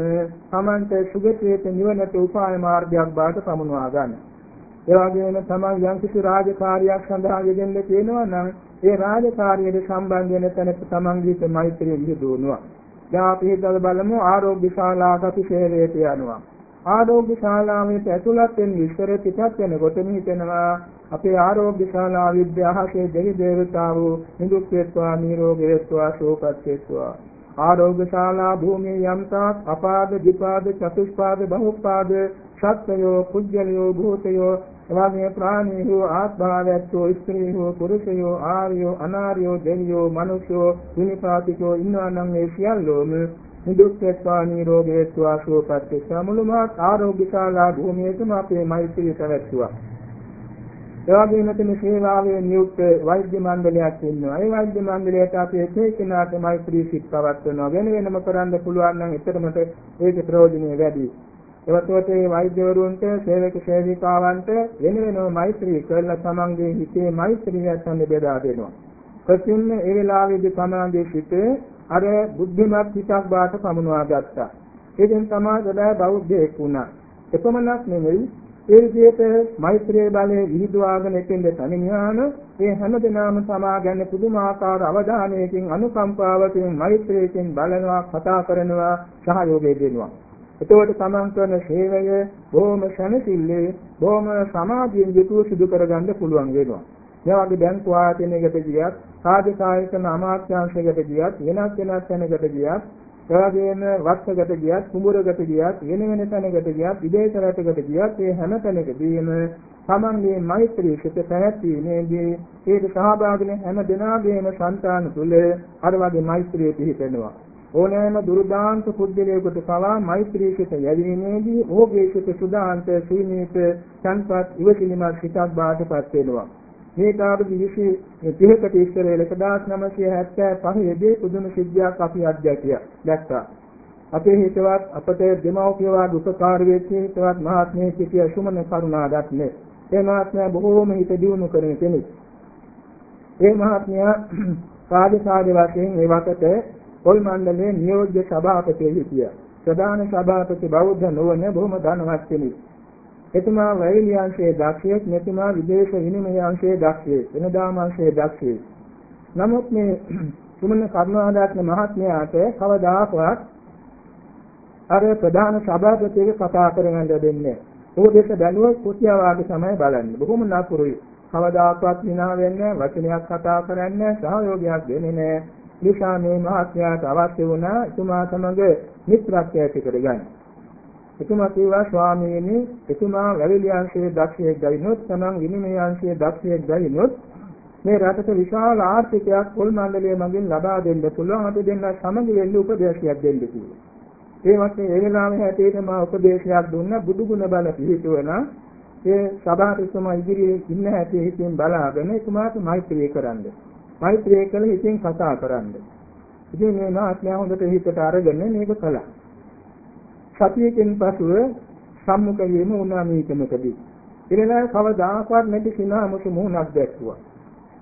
තමන්ට සුගතියට නිවනට උපාය මාර්ගයක් බාට පමුණවා ගන්න. ඒ වගේම තමන් යම්කිසි රාජකාරියක් සඳහා යෙදෙන්න තියෙනවා නම් ඒ රාජකාරියට සම්බන්ධ වෙන තැනට තමන්ගේ හිත මෛත්‍රිය විහිදුවනවා. දැන් අපි හිතලා බලමු ආරෝග්‍ය ශාලාවක අපි සේවයට යනවා. ආරෝග්‍ය ශාලාවේ ඇතුළත් වෙන ඉස්සර පිටත් වෙනකොට හිතෙනවා අපේ ආරෝග්‍ය ශාලාව විද්‍යාහසේ දෙවි දේවතාවෝ නිදුක් වේත්වා නිරෝගී වේත්වා සුවපත් වේත්වා. ආරෝග්‍ය ශාලා භූමියේ යම්තාක් අපාද විපාද චතුස්පාද බහුපාද සත්‍යයෝ පුජ්‍යලයෝ භූතයෝ එවාගේ ප්‍රාණීහෝ ආත්භාවයත්ෝ ස්ත්‍රීහෝ පුරුෂයෝ ආර්යෝ අනාර්යෝ දෙවියෝ මනුෂ්‍යෝ විනිපාතිකෝ ඉන්නවා නම් ඒ සියල්ලෝම නිදුක්ඛත්වා නිරෝගීත්වා සුවපත් වේ මුළුමහත් ආරෝග්‍යශාලා භූමියේම අපේ මෛත්‍රිය පැවැත්වුවා. එවාගේ මෙතන සේවාවේ නියුක්ත වෛද්‍ය මණ්ඩලයක් ඉන්නවා. ඒ වෛද්‍ය මණ්ඩලයට අපි එක එකිනාට මෛත්‍රී සිත් පවත්වනවා. වෙන වෙනම කරන්න පුළුවන් නම් එතරම්ට ඒක ප්‍රයෝජනෙ වැඩි. එවතුවට මේ වෛද්‍යවරුන්ට සේවක සේවිකාවන්ට වෙන වෙනම මෛත්‍රී කරලා තමන්ගේ හිතේ මෛත්‍රියක් සම්ද බෙදා දෙනවා. ප්‍රතින්න ඒ වෙලාවේදී තමන්ගේ හිතේ අර බුද්ධිමත් හිතක් බාට පමුණවා ගත්තා. ඒකෙන් තමයි ගොඩාක් බෞද්ධයෙක් වුණා. එපමණක් නෙමෙයි ඒ විදිහට මෛත්‍රී බලයේ විහිදුවාගෙන එතෙන්ද තනියාන ඒ හැමදෙනාම තමා ගැන පුදුමාකාර අවධානයකින් අනුකම්පාවකින් මෛත්‍රියකින් බලනවා කතා කරනවා සහයෝගය දෙනවා. එතකොට තමන් කරන සේවය බොහොම සැනසille බොහොම සමාධියෙන් යුතුව සිදු කරගන්න පුළුවන් වෙනවා. මේ වගේ බැංකු ආයතනයකට ගියත්, සාධකායක අමාත්‍යාංශයකට ගියත්, වෙනත් වෙනත් තැනකට ගියත්, එවැගේම වස්සකට ගියත්, කුඹුරකට ගියත්, වෙන වෙන තැනකට ගියත්, විදේශ රටකට ගියත්, මේ හැම තැනකදීම තමන්ගේ මෛත්‍රී සිත පැවැත්වීමේදී ඒක සහභාගී වෙන හැම දෙනාගේම సంతාන තුල අර වගේ මෛත්‍රිය පිහිටෙනවා. ඕනෑම දුර්දාන්ත පුද්ගලයෙකුට පවා මෛත්‍රී සිත යැවීමේදී ඕගේ සිත සුදාන්ත සීනීත සංපත් ඉවසිලිමත් සිතක් බාටපත් වෙනවා. මේක අවුරුදු 20 30කට ඉස්සර 1975 දී පුදුම සිද්ධියක් අපි අත්දැකියා. දැක්කා. අපේ හිතවත් අපට දෙමව්පියවා දුකකාර වෙච්ච හිතවත් මහත්මයෙක් සිටිය සුමන කරුණාවක් නේ. ඒ මහත්මයා බොහෝම හිත දියුණු කරන කෙනෙක්. ඒ මහත්මයා *clears throat* සාධකාරී වශයෙන් ඒ වකට පොල් මණ්ඩලයේ නියෝජ්‍ය සභාපතිය හිටියා. ප්‍රධාන සභාපති බෞද්ධ නොවන බොහොම ධනවත් කෙනෙක්. එතුමා වෛලි අංශයේ දක්ෂයෙක්, මෙතුමා විදේශ විනිමය අංශයේ දක්ෂයෙක්, වෙනදාම අංශයේ දක්ෂයෙක්. නමුත් මේ *clears throat* සුමන කරුණාදාත්ම මහත්මයාට කවදාකවත් අර ප්‍රධාන සභාපතිගේ කතා කරගන්න දෙන්නේ නැහැ. ਉਹ දෙස බැලුවොත් කුටියා වාගේ තමයි බලන්නේ. බොහොම නපුරුයි. කවදාකවත් විනා වෙන්නේ වචනයක් කතා කරන්නේ සහයෝගයක් දෙන්නේ නැහැ. නිසා මේ මහත්යාට අවශ්‍ය වුණා එතුමා සමග මිත්‍රත්වය ඇති කරගන්න. එතුමා කීවා ස්වාමීනි එතුමා වැවිලි අංශයේ දක්ෂයෙක් ගවිනොත් තමන් විනිමය අංශයේ දක්ෂයෙක් ගවිනොත් මේ රටට විශාල ආර්ථිකයක් පොල් මණ්ඩලය මගින් ලබා දෙන්න පුළුවන් අපි දෙන්න සමග වෙන්න උපදේශයක් දෙන්න කිව්වා. ඒ වගේ ඒ වෙලාවේ හැටියට මා උපදේශයක් දුන්න බුදුගුණ බල පිළිතුවන ඒ සභාපතිතුමා ඉදිරියේ ඉන්න හැටි හිතින් බලාගෙන එතුමාට මෛත්‍රී කරන්නේ මෛත්‍රිය කළ හිතින් කතා කරන්න. ඉතින් මේ නාස්මයා හොඳට හිතට අරගෙන මේක කළා. සතියකින් පසුව සම්මුඛ වීම වුණා මේකමකදී. ඊළඟ කවදාකවත් නැති සිනාමුසු මුහුණක් දැක්ුවා.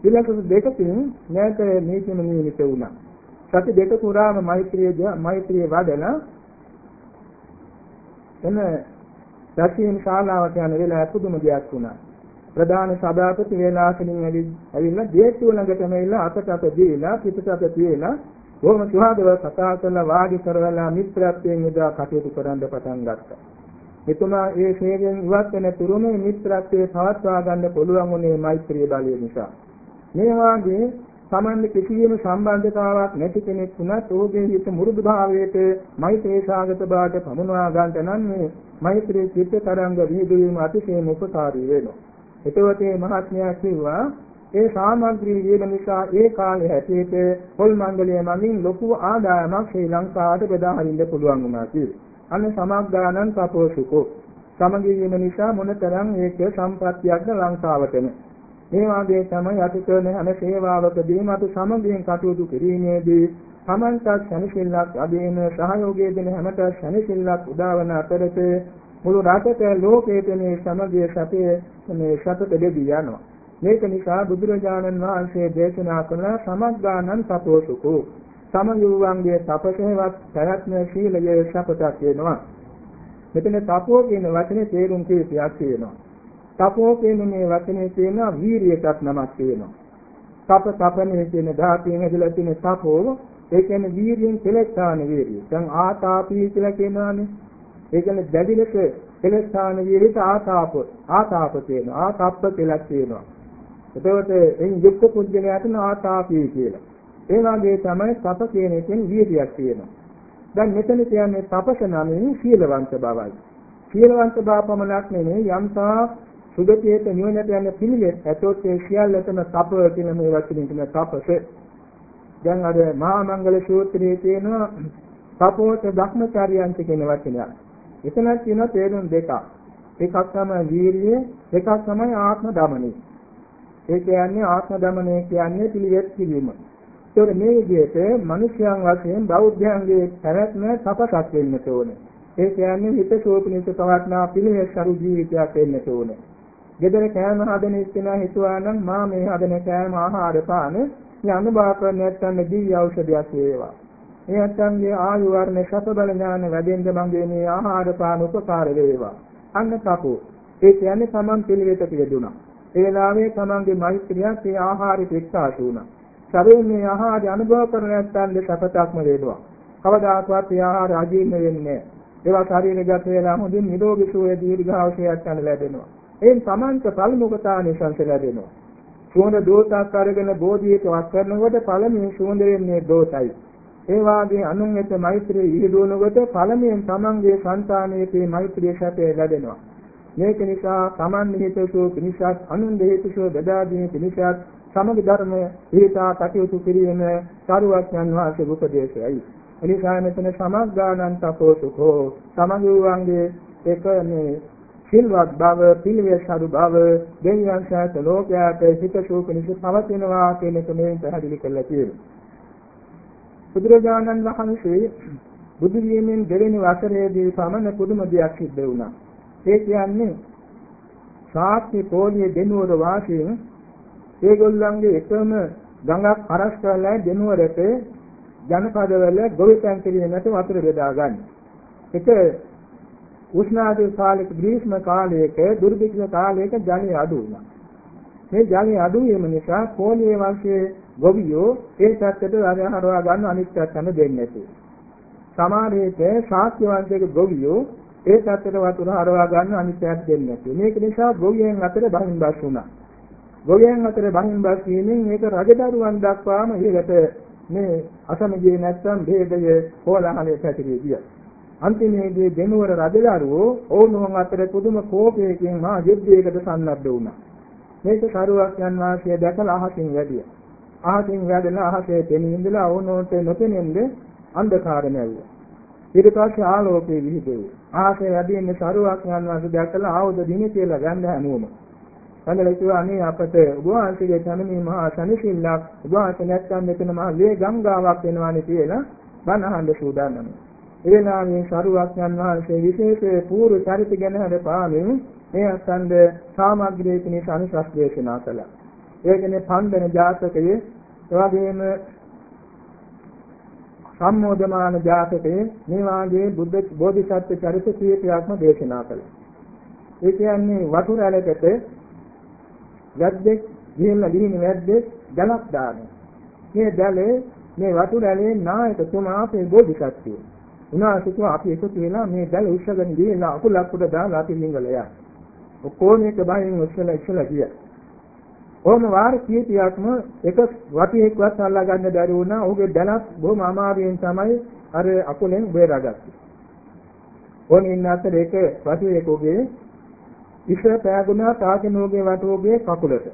ඊළඟ දෙකකින් නැත මේකම නියමිත වුණා. සති දෙක පුරාම මෛත්‍රිය මෛත්‍රිය වඩලා එන සතියෙන් ශාලාවට යන වෙලාව පුදුම දෙයක් වුණා. ප්‍රධාන සභාපති වේලාසනින් ඇවිල්ලා දේශුව ළඟටම ඇවිල්ලා අතට අත දීලා පිටට අත තියලා බොහොම සුහදව කතා කරලා වාඩි කරවලා මිත්‍රත්වයෙන් යොදා කටයුතු කරන්න පටන් ගත්තා. එතුමා ඒ ශේයෙන් ඉවත් වෙන තුරුම මිත්‍රත්වයේ පවත්වා ගන්න පුළුවන් උනේ මෛත්‍රී බලය නිසා. මේ වාගේ Tamande කිසියම් සම්බන්ධතාවක් නැති කෙනෙක් වුණත් ඔහුගේ හිත මුරුදු භාවයට මෛත්‍රී සාගත බවට පමුණවා ගන්නට නම් මේ මෛත්‍රී චිත්ත තරංග විහිදුවීම අතිශයින් උපකාරී වෙනවා. එතකොට මේ මහත්මයා කිව්වා ඒ සාමග්‍රී වේද නිසා ඒ කාලේ හැටියට පොල් මණ්ඩලය මගින් ලොකු ආදායමක් ශ්‍රී ලංකාවට බෙදා හරින්න පුළුවන් වුණා කියලා. අන්න සමග්ගානං තපෝසුකෝ. සමගී වීම නිසා මොනතරම් ඒක සම්පත්තියක්ද ලංකාවටම. මේ වාගේ තමයි අපි කරන හැම සේවාවකදීම අපි සමගියෙන් කටයුතු කිරීමේදී සමන්තත් ශනිසිල්ලක් අධීන සහයෝගයේ දෙන හැමත ශනිසිල්ලක් උදාවන අතරතේ මුළු රටට ලෝකයේ මේ සමගිය සැපේ මේ සතත දෙවි යනවා. මේක නිසා බුදුරජාණන් වහන්සේ දේශනා කළ සමග්ගානං තපෝසුකෝ සමයුවන්ගේ තපසේවත් ප්‍රයත්න ශීලයේ සපතක් වෙනවා. මෙතන තපෝ කියන වචනේ තේරුම් කීපයක් තියෙනවා. තපෝ කියන මේ වචනේ තියෙනවා වීරියටත් නමක් තියෙනවා. තප තපනේ කියන ධාතුවෙන් ඇදලා තියෙන තපෝ ඒ කියන්නේ වීරියෙන් කෙලස්ථාන වීරිය. දැන් ආතාපී කියලා කියනවානේ. ඒ කියන්නේ දැඩි ලෙස කෙලස්ථාන වීරියට ආතාප ආතාප තියෙනවා. ආතප්ප කියලා කියනවා. එතකොට එන් යුක්ත පුද්ගලයාට නාතාපී කියලා. ඒ වගේ තමයි තප කියන එකෙන් විදියක් තියෙනවා. දැන් මෙතන කියන්නේ තපස නමින් සීලවන්ත බවයි. සීලවන්ත බව පමණක් නෙමෙයි යම්තා සුගතියට නිවනට යන පිළිවෙත් ඇතොත් ඒ සියල්ලටම තප කියන මේ වචනේ කියන තපස. දැන් අර මහා මංගල සූත්‍රයේ තියෙනවා තපෝත භ්‍රමචාරියන්ත කියන වචනයක්. එතනක් තියෙනවා තේරුම් දෙකක්. එකක් තමයි වීරිය, දෙකක් තමයි ආත්ම දමනය. ඒ කියන්නේ ආත්ම දමනය කියන්නේ පිළිවෙත් කිරීම. ඒතකොට මේ විදිහට මිනිස්යන් වශයෙන් බෞද්ධයන්ගේ පැවැත්ම තපසක් වෙන්න ඕනේ. ඒ කියන්නේ හිත සෝපනිත පවත්නා පිළිවෙත් සරු ජීවිතයක් වෙන්න ඕනේ. gedara කෑම හදන ඉස්සෙනා හිතුවා නම් මා මේ හදන කෑම ආහාර පාන මේ අනුභව කරන නැත්නම් දිව්‍ය ඖෂධයක් වේවා. මේ නැත්නම්ගේ ආයු වර්ණ සත බල ඥාන වැඩෙන්න මගේ මේ ආහාර පාන උපකාර වේවා. අන්න කපෝ. ඒ කියන්නේ තමන් පිළිවෙත පිළිදුණා. ඒ වෙලාවේ තමන්ගේ මෛත්‍රියක් ඒ ආහාරෙට එක්කාසු වුණා. ශරීරයේ මේ ආහාරය අනුභව කරන නැත්නම් සපතක්ම වේදවා. කවදාකවත් ඒ ආහාර අජීර්ණ වෙන්නේ නැහැ. ඒවා ශරීරගත වෙලා හොඳින් නිරෝගී සුවය දීර්ඝායුෂයක් ගන්න ලැබෙනවා. එයින් සමාන්ත පළමුකතානිසංස ලැබෙනවා. සුවඳ දෝතක් අරගෙන බෝධියට වත් කරනකොට පළමුවෙන් සුවඳ වෙන්නේ දෝතයි. ඒ වාගේ අනුන් වෙත මෛත්‍රිය ඊදුවනකොට පළමුවෙන් තමන්ගේ సంతානයේ මෛත්‍රිය සැපය ලැබෙනවා. මේක නිසා තමන් හිතසෝ පිණිසත් අනුන් දෙහිතසෝ බෙදා දීම පිණිසත් සමග ධර්ම හේතා කටයුතු කිරීම සාරුවක්යන් වාසේ උපදේශයයි. එනිසා මෙතන සමග්ගානං තපෝසුකෝ සමගුවන්ගේ එක මේ සිල්වත් බව පිළිවෙසරු බව දෙවියන් සහිත ලෝකයාට හිතසුව පිණිස පවතිනවා කියන එක මේ පැහැදිලි කරලා තියෙනවා. බුදුරජාණන් වහන්සේ බුදු වීමෙන් දෙවෙනි වසරේදී පමණ පුදුම දෙයක් සිද්ධ වුණා. ඒ කියන්නේ සාක්ෂි පොලියේ දෙනුවර වාසීන් ඒගොල්ලන්ගේ එකම ගඟක් අරස් කරලා දෙනුවරට ජනපදවල ගොවිතැන් කිරීමට වතුර බෙදා ගන්න. ඒක උෂ්ණාදී කාලයක ග්‍රීෂ්ම කාලයක දුර්භික්ෂ කාලයක ජලය අඩු වුණා. මේ ජලය අඩු වීම නිසා පොළේ වංශයේ ගොවියෝ ඒ පැත්තට හරවා ගන්න අනිත් පැත්තට දෙන්නේ නැති. සමහර විට ශාක්‍ය වංශයේ ගොවියෝ ඒ පැත්තට වතුර හරවා ගන්න අනිත් පැත්තට දෙන්නේ නැති. මේක නිසා ගොවියන් අතර බහින් බස් වුණා. ගොවියන් අතර බහින් බස් වීමෙන් මේක රජදරුවන් දක්වාම ඉහළට මේ අසමගියේ නැත්නම් ભેදය හොලහලේ පැතිරී ගියා. අන්තිමේදී දෙනුවර රජදරුවෝ ඕනෝන් අතර පුදුම කෝපයකින් මා යුද්ධයකට සන්නද්ධ වුණා. මේක සරුවක් යන වාසිය දැකලා අහසින් වැඩියා. අහසින් වැඩලා අහසේ තෙමින් ඉඳලා ඕනෝන්ට නොපෙනෙන්නේ අන්ධකාර නැවුවා. ඊට පස්සේ ආලෝකයේ විහිදුවේ. අහසේ වැඩින්නේ සරුවක් යන වාසිය දැකලා ආවුද දිනේ කියලා ගන්න හැමෝම. කඳල කිව්වා අනේ අපට ඔබ වහන්සේගේ තමනි මහා සනිසිල්ලක් ඔබ වහන්සේ නැත්නම් මෙතන මහා ලේ ගංගාවක් වෙනවානේ කියලා බණ අහන්න සූදානම්. එවෙලාවේ සරුවක්යන් වහන්සේ විශේෂ පූර්ව චරිත ගැන හදපාමින් මේ අසන්ද සාමග්‍රී කෙනෙක් අනුශාස දේශනා කළා. ඒකනේ පන්දන ජාතකයේ එවැගේම සම්මෝධමාන ජාතකයේ මේ වාගේ බුද්ධ බෝධිසත්ව චරිත කීපයක්ම දේශනා කළා. ඒ කියන්නේ වතුර ඇලකට වැද්දෙක් ගිහිල්ලා ගිහින් වැද්දෙක් ජලක් දානවා. මේ දැලේ මේ වතුර ඇලේ නායකතුමා අපේ බෝධිසත්වය. උනාසිතුව අපි එකතු වෙලා මේ දැල උස්සගෙන ගිහිල්ලා අකුලක් උඩ දාලා අපි ලිංගල යනවා. ඔක්කොම එක බහින් උස්සලා ඉස්සලා ගියා. ඕම වාර කීපයක්ම එක වටියෙක්වත් අල්ලා ගන්න බැරි වුණා. ඔහුගේ දැනත් බොහොම අමාරුවෙන් තමයි අර අකුලෙන් බේරාගත්තේ. ඕන ඉන්න අතර එක වටියෙකුගේ ඉස පෑගුණා තාකිනෝගේ වටෝගේ කකුලට.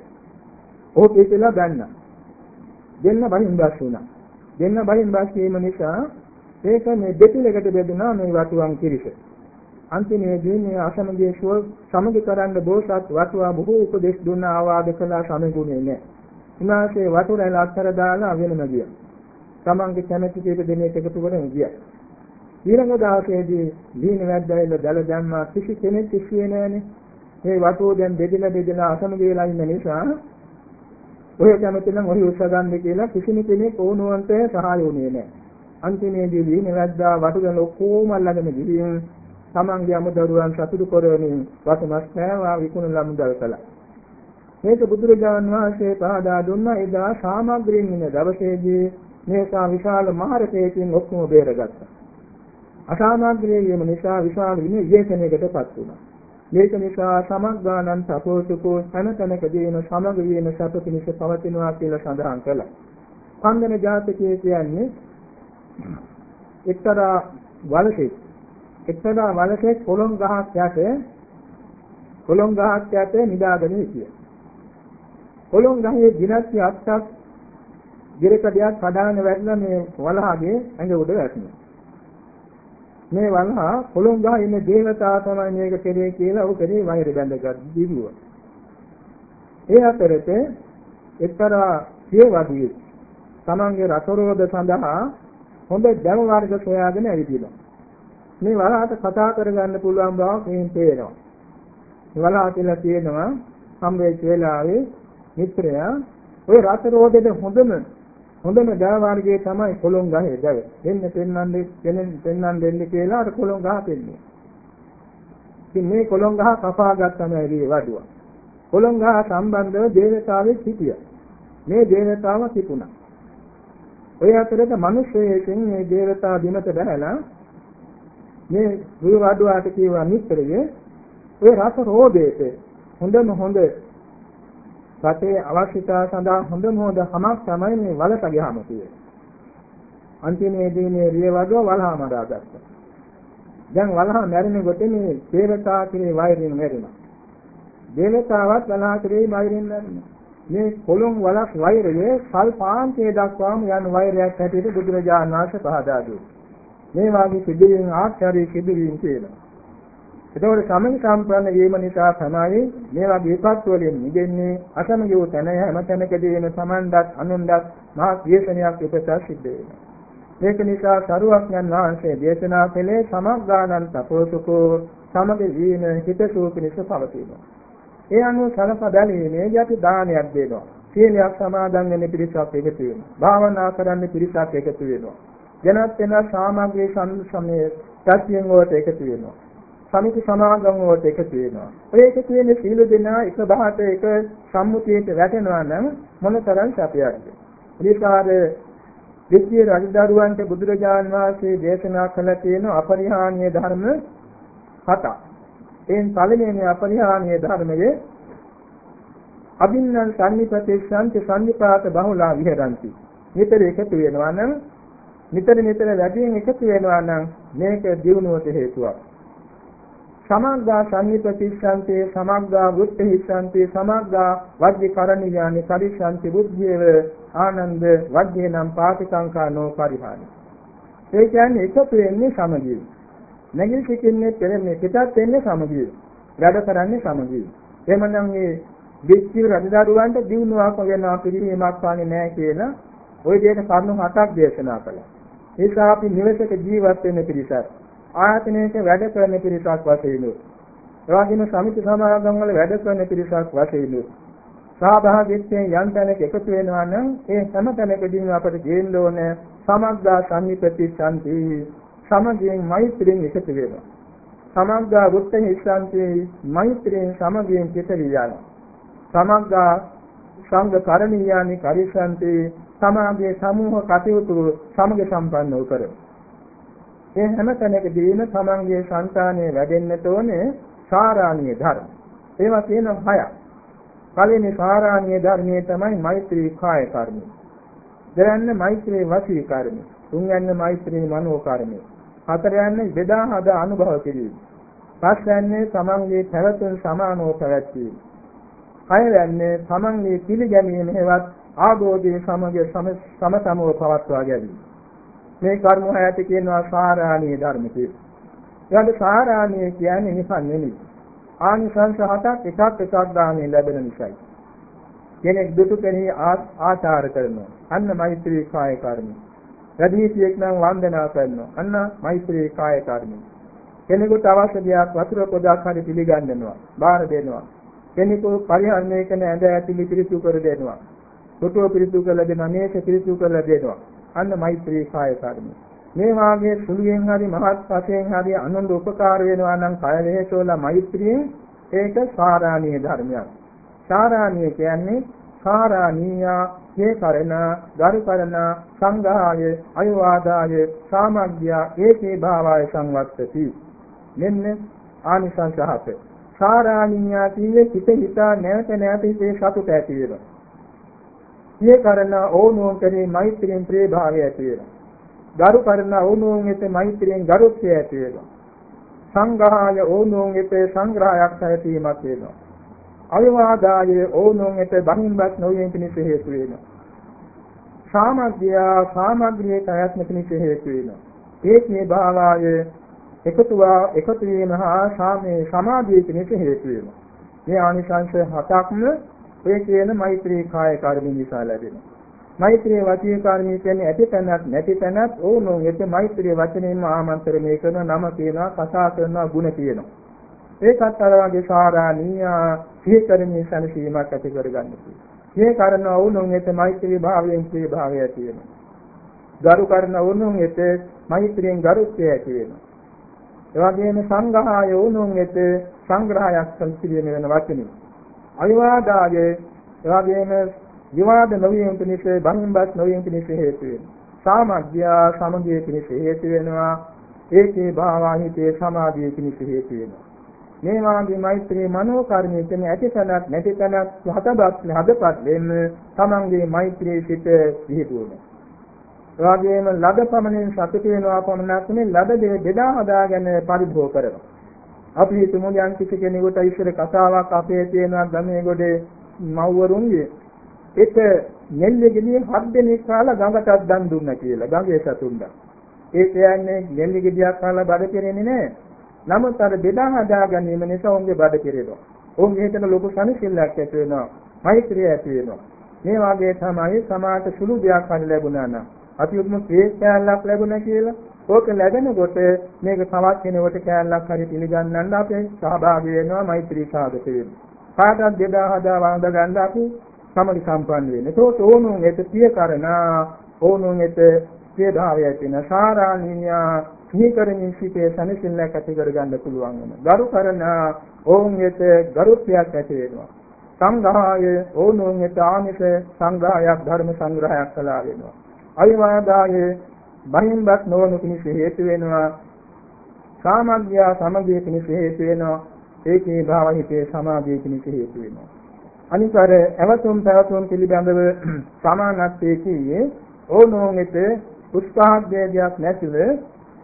ඔහු පිටිලා ගන්නා. දෙන්න බලින් බස් වුණා. දෙන්න බලින් බස් වීම නිසා ඒක මේ දෙපිලකට බෙදුණා මේ වටුවන් කිරිස. අන්තිමේදී මේ අසමගිය ශෝල් සමගි කරන්න බෝසත් වටුවා බොහෝ උපදෙස් දුන්න ආවාද කළා සමගුණේ නැහැ. උනාසේ වටුරැල අත්තර දාලා වෙනම ගියා. තමන්ගේ කැමැති කීප දෙනෙක් එකතු කරගෙන ගියා. ඊළඟ දවසේදී දීන වැද්දායිල දැල දැම්මා කිසි කෙනෙක් කිසිවේ නැහනේ. මේ වටුව දැන් බෙදලා බෙදලා අසමගි වෙලා ඉන්න නිසා ඔය කැමති නම් ඔහි උස්ස ගන්න කියලා කිසිම කෙනෙක් ඕනුවන්ට සහාය වුණේ නැහැ. අන්තිමේදී දීන වැද්දා වටුරැල ඔක්කොම අල්ලගෙන ගිහින් තමන්ගේ අමුදරුවන් සතුටු කරවමින් වසමස් පෑවා විකුණලා මුදල් කළා. මේක බුදුරජාණන් වහන්සේ පහදා දුන්නා එදා සාමග්‍රීන් ඉන්න දවසේදී මේකා විශාල මහරකයකින් ඔක්කොම බේරගත්තා. අසාමග්‍රීයම නිසා විශාල විනයයකටපත් වුණා. මේක නිසා සමග්ගානන් තපෝසුකෝ හැම තැනකදීම සමග වීම සප පිණිස පවතිනවා කියලා සඳහන් කළා. කන්දන ජාතකයේ කියන්නේ එක්තරා වලසෙක් එක්තරා වලකේ කොළොන් ගහක් යට කොළොන් ගහක් යට නිදාගෙන හිටිය. කොළොන් ගහේ දිනස්ති අත්තක් ගිරකඩයක් කඩාගෙන වැටලා මේ වලහාගේ ඇඟ උඩ වැටුණා. මේ වලහා කොළොන් ගහ ඉන්න දේවතා තමයි මේක කෙරේ කියලා ਉਹ කෙරේ වෛර බැඳගත් දිවිව. ඒ අතරත එක්තරා සියවදියේ තමන්ගේ රසරෝධ සඳහා හොඳ දැව වර්ග සොයාගෙන ඇවිදිනවා. මේ වලහාට කතා කරගන්න පුළුවන් බවක් මෙහෙන් පේනවා. මේ වලහා කියලා කියනවා සම්වේච වේලාවේ මිත්‍රයා ඔය රත රෝදෙද හොඳම හොඳම දා වර්ගයේ තමයි කොළොන් ගහේ දැව. දෙන්න පෙන්වන්නේ දෙන්න පෙන්වන්න දෙන්න කියලා අර කොළොන් ගහ පෙන්නේ. ඉතින් මේ කොළොන් ගහ කපා ගත්තම ඇදී වඩුවා. කොළොන් ගහ සම්බන්ධව දේවතාවෙක් හිටියා. මේ දේවතාව තිබුණා. ඔය අතරේ මිනිස්සෙකින් මේ දේවතාව බිමට බැලලා මේ විවාදුවාට කියවා මිත්‍රයේ ඒ රස රෝධේට හොඳම හොඳ රටේ අවශ්‍යතාව සඳහා හොඳම හොඳ හමක් තමයි මේ වලට ගියාම තියෙන්නේ. අන්තිමේදී මේ රියවදුව වලහා මරා ගත්තා. දැන් වලහා මැරෙනකොට මේ දේවතා කිරේ වෛරයෙන් මැරෙනවා. දේවතාවත් වලහා කිරේ වෛරයෙන් මැරෙනවා. මේ කොළොන් වලක් වෛරයේ සල්පාන්තයේ දක්වාම යන වෛරයක් හැටියට බුදුරජාණන් වහන්සේ පහදා දුන්නා. මේ වාගේ සිදුවීම් ආශ්චර්ය සිදුවීම් කියලා. ඒතකොට සමන සම්පන්න වීම නිසා තමයි මේ වගේ විපත් වලින් නිදෙන්නේ අසමගිය වූ තැන හැම තැනකදීම සමන්දත් අනුන්දත් මහා ක්‍රියසනයක් උපසස් සිද්ධ වෙනවා. මේක නිසා සරුවක්ඥන් වහන්සේ දේශනා කළේ සමග්ගානන් තපෝසුකෝ සමග වීම හිතසුව පිණිස පවතිනවා. ඒ අනුව සලක බැලීමේ යටි දානයක් දෙනවා. සීලයක් සමාදන් වෙන පිරිසක් එකතු වෙනවා. භාවනා කරන්න පිරිසක් එකතු වෙනවා. වෙනත් වෙනත් සාමග්‍රී සම්සමයේ සත්‍යයෙන් වලට එකතු වෙනවා. සමිති සමාගම් වලට එකතු වෙනවා. ඔය එකතු වෙන සීල දෙනා එක බහට එක සම්මුතියට වැටෙනවා නම් මොනතරම් සැපයක්ද? ඊකාර දෙවිය රජදරුවන්ට බුදුරජාන් වහන්සේ දේශනා කළ තියෙන අපරිහානීය ධර්ම හතක්. එයින් පළවෙනි අපරිහානීය ධර්මයේ අභින්නං සම්නිපතේසං සම්නිපාත බහුලා විහෙරಂತಿ. නිතර එකතු වෙනවා නම් නිතර නිතර වැඩියෙන් එකතු වෙනවා නම් මේක දියුණුවට හේතුවක්. සමග්ගා සංනිපතිස්සන්තේ සමග්ගා වුත්තේහිස්සන්තේ සමග්ගා වජ්ජකරණියානි පරිසන්ති බුද්ධියව ආනන්ද වජ්ජේනම් පාටිකංකානෝ පරිහානි. ඒ කියන්නේ එකතු වෙන්නේ සමගිය. නැගිලි සිටින්නේ පෙරන්නේ පිටත් වෙන්නේ සමගිය. වැඩ කරන්නේ සමගිය. එහෙමනම් මේ විච්චි රජදරුවන්ට දිනුවාක් වෙනවා පිළිමයක් පාන්නේ නැහැ කියලා ওই දෙයට කරුණු හතක් දේශනා කළා. නිසා අපි නිවසක ජීවත් වෙන පිරිසක් ආයතනයක වැඩ කරන පිරිසක් වශයෙන් එවාගෙන සමිති සමාගම් වල වැඩ කරන පිරිසක් වශයෙන් සහභාගීත්වයෙන් යම් තැනක එකතු වෙනවා නම් ඒ හැම තැනකදීම අපට ගේන්න ඕන සමග්ගා සම්නිපති ශාන්ති සමගියෙන් මෛත්‍රියෙන් එකතු වෙනවා. සමග්ගා වුත්තේ හිස්සන්ති මෛත්‍රියෙන් සමගියෙන් පිටරියාන සමග්ගා සංඝ කරණීයානි කරිසන්ති සමාගයේ සමූහ කටයුතු සමග සම්පන්න වූ කර. ඒ හැම තැනකදීම තමන්ගේ సంతානයේ වැඩෙන්නට ඕනේ සාරාණීය ධර්ම. ඒවා තියෙන හයක්. පළවෙනි සාරාණීය ධර්මයේ තමයි මෛත්‍රී කාය කර්මය. දෙවැන්න මෛත්‍රී වචී කර්මය. තුන්වැන්න මෛත්‍රී මනෝ කර්මය. හතරවැන්න බෙදා හදා අනුභව කිරීම. පස්වැන්නේ තමන්ගේ පැවතුම් සමානව පැවැත්වීම. හයවැන්නේ තමන්ගේ පිළිගැනීම හේවත් ආબોධයේ සමග සමසමව පවත්වා ගැනීම. මේ කර්ම හයට කියනවා සාරාණීය ධර්ම කියලා. ඊට සාරාණීය කියන්නේ නිකන් නෙමෙයි. ආනිසංස හතක් එකක් එකක් ගානේ ලැබෙන නිසායි. කෙනෙක් දුටු කෙනෙහි ආචාර කරනවා. අන්න මෛත්‍රී කාය කර්මය. වැඩිහිටියෙක් නම් වන්දනා කරනවා. අන්න මෛත්‍රී කාය කර්මය. කෙනෙකුට අවශ්‍ය දෙයක් වතුර පොදක් හරි පිළිගන්නවා. බාර දෙනවා. කෙනෙකු පරිහරණය කරන ඇඳ ඇතුළි පිරිසු කර දෙනවා. සොටුව පිරිසු කරලා දෙනවා. මේක පිරිසු කරලා දෙනවා. අන්න මෛත්‍රී කාය කර්මය. මේ වාගේ සුළුයෙන් හරි මහත් වශයෙන් හරි අනුන්ට උපකාර වෙනවා නම් කය වේසෝල මෛත්‍රියෙන් ඒක සාරාණීය ධර්මයක්. සාරාණීය කියන්නේ සාරාණීය මේ කරන ගරු කරන සංඝාය අයවාදාය සාමග්ග්‍ය ඒකේ භාවය සංවත්තති මෙන්න ආනිසංස හත සාරාණීය කියන්නේ හිත හිතා නැවත නැවත හිතේ සතුට ඇති වෙනවා. මේ කරන ඕනෝන් කරේ මෛත්‍රියෙන් ප්‍රේ භාවය ඇති වෙනවා. ගරු කරන ඕනෝන් වෙත මෛත්‍රියෙන් ගරුත්වය ඇති වෙනවා. සංඝාය ඕනෝන් වෙත සංග්‍රහයක් ඇතිවීමක් වෙනවා. අවිවාදාය ඕනෝන් වෙත බහින්වත් නොවීම පිණිස හේතු වෙනවා. සාමග්ගය සාමග්ගයේ ප්‍රයත්න පිණිස හේතු වෙනවා. ඒකේ භාවය එකතුවා එකතු වීම හා සාමේ සමාධිය පිණිස හේතු වෙනවා. මේ ආනිසංශ හතක්ම ඔය කියන මෛත්‍රී කාය කර්ම නිසා ලැබෙනවා. මෛත්‍රී වචී කර්මී කියන්නේ ඇති තැනක් නැති තැනක් ඕනෝන් එත මෛත්‍රී වචනයෙන්ම ආමන්ත්‍රණය කරන නම කියනවා කතා කරනවා ගුණ කියනවා. ඒකත් අර වගේ සාරාණීය සිහිකරණී සනසීමක් ඇති කරගන්න මේ කරන ඕනෝන් එත මෛත්‍රී භාවයෙන් ප්‍රේ භාවය ඇති වෙනවා. ගරු කරන ඕනෝන් එත මෛත්‍රියෙන් ගරුත්වය ඇති වෙනවා. එවැගේම සංඝාය ඕනෝන් එත සංග්‍රහයක් සම්පිරියම වෙන වචනේ. අවිවාදාය එවැගේම විවාද නොවීම පිණිස බහින්බස් නොවීම පිණිස හේතු වෙනවා. සාමග්ග්‍යා සමගිය පිණිස හේතු වෙනවා. ඒකේ භාවාහිතේ සමාධිය පිණිස හේතු වෙනවා. මේ වාගේ මෛත්‍රී මනෝ කර්මයේ තියෙන ඇතිසනක් නැතිසනක් හතපත් හදපත් වෙන්න තමන්ගේ මෛත්‍රී සිත පිහිටුවන. එවාගෙම ලද පමණින් සතුට වෙනවා පමණක් නෙමෙයි ලද දේ බෙදා හදාගෙන පරිභෝග කරනවා. අපි හිතමු යම් කිසි කෙනෙකුට ඉස්සර කතාවක් අපේ තියෙනවා ගමේ ගොඩේ මව්වරුන්ගේ ඒක නෙල්ලිගෙඩිය හත් දෙනෙක් කාලා ගඟටත් දන් දුන්නා කියලා ගඟේ සතුන්ට. ඒ කියන්නේ නෙල්ලිගෙඩියක් කාලා බඩ පිරෙන්නේ නැහැ. නමුත් අර බෙදා හදා ගැනීම නිසා උන්ගේ බඩ පිරෙනවා. උන්ගේ හිතන ලොකු සනසිල්ලක් ඇති වෙනවා. මෛත්‍රිය ඇති වෙනවා. මේ වාගේ තමයි සමාජ සුළු දෙයක් හරි ලැබුණා නම් අපි උතුම් කේක් කෑල්ලක් ලැබුණා කියලා ඕක ලැබෙනකොට මේක තවත් කෙනෙකුට කෑල්ලක් හරි පිළිගන්නන්න අපි සහභාගී වෙනවා මෛත්‍රී සාධක වෙනවා. කාටවත් බෙදා හදා වන්ද ගන්න අපි සමලි සම්පන්න වෙන්නේ. ඒතකොට ඕනුන් එත පිය කරනා ඕනුන් එත ප්‍රේභාවය තියෙන සාරාණීය සිහිකරමින් සිටේ සනසිල්ලක් ඇති කරගන්න පුළුවන් වෙනවා. ගරු කරන ඕන් එත ගරුත්වයක් ඇති වෙනවා. සංඝාය ඕනුන් එත ආනිස සංඝායක් ධර්ම සංග්‍රහයක් කළා වෙනවා. අවිවාදාය බහින්වත් නොවන පිණිස හේතු වෙනවා. සාමග්ග්‍ය සමගිය පිණිස හේතු වෙනවා. ඒකේ භාවිතේ සමාධිය පිණිස හේතු වෙනවා. අනිත් අර ඇවතුම් පැවතුම් පිළිබඳව *clears throat* සමානත්වයේ කියේ ඕනෝන්ෙත උත්සාහයේදයක් නැතිව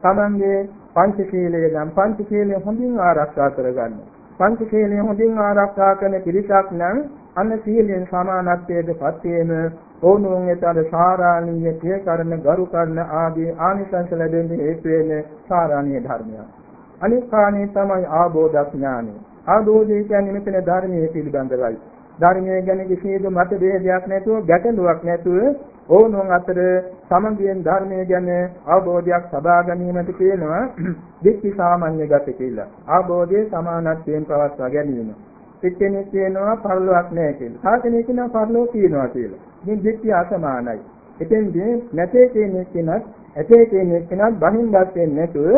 තමන්ගේ පංචශීලය නම් පංචශීලය හොඳින් ආරක්ෂා කරගන්න. පංචශීලය හොඳින් ආරක්ෂා කරන පිරිසක් නම් අන්න සීලෙන් සමානත්වයට පත් වීම ඕනුන් එතන සාරාණීය ප්‍රිය කරන ගරු කරන ආදී ආනිසංස ලැබෙන්නේ හේතු වෙන සාරාණීය ධර්මයක්. අනිත් කාණේ තමයි ආબોධඥානෙ. ආબોධය කියන්නේ මෙතන ධර්මයේ පිළිබඳවයි. ධර්මයේ ගැන කිසිදු මත ભેදයක් නැතුව ගැටලුවක් නැතුව ඕනුන් අතර සමගියෙන් ධර්මයේ ගැන අවබෝධයක් සබා ගැනීමට කියනවා *clears throat* දික්ති සාමාන්‍ය ගත කියලා. ආબોධයේ සමානත්වයෙන් පවත්වා ගැනීම. එක්කෙනෙක් කියනවා පරලොවක් නැහැ කියලා. සාකෙනෙක් කියනවා පරලොව තියෙනවා කියලා. ඉතින් දික්ටි අසමානයි. එතෙන්දී නැතේ කෙනෙක් කෙනත් ඇතේ කෙනෙක් කෙනත් බහින්වත් වෙන්නේ නැතුව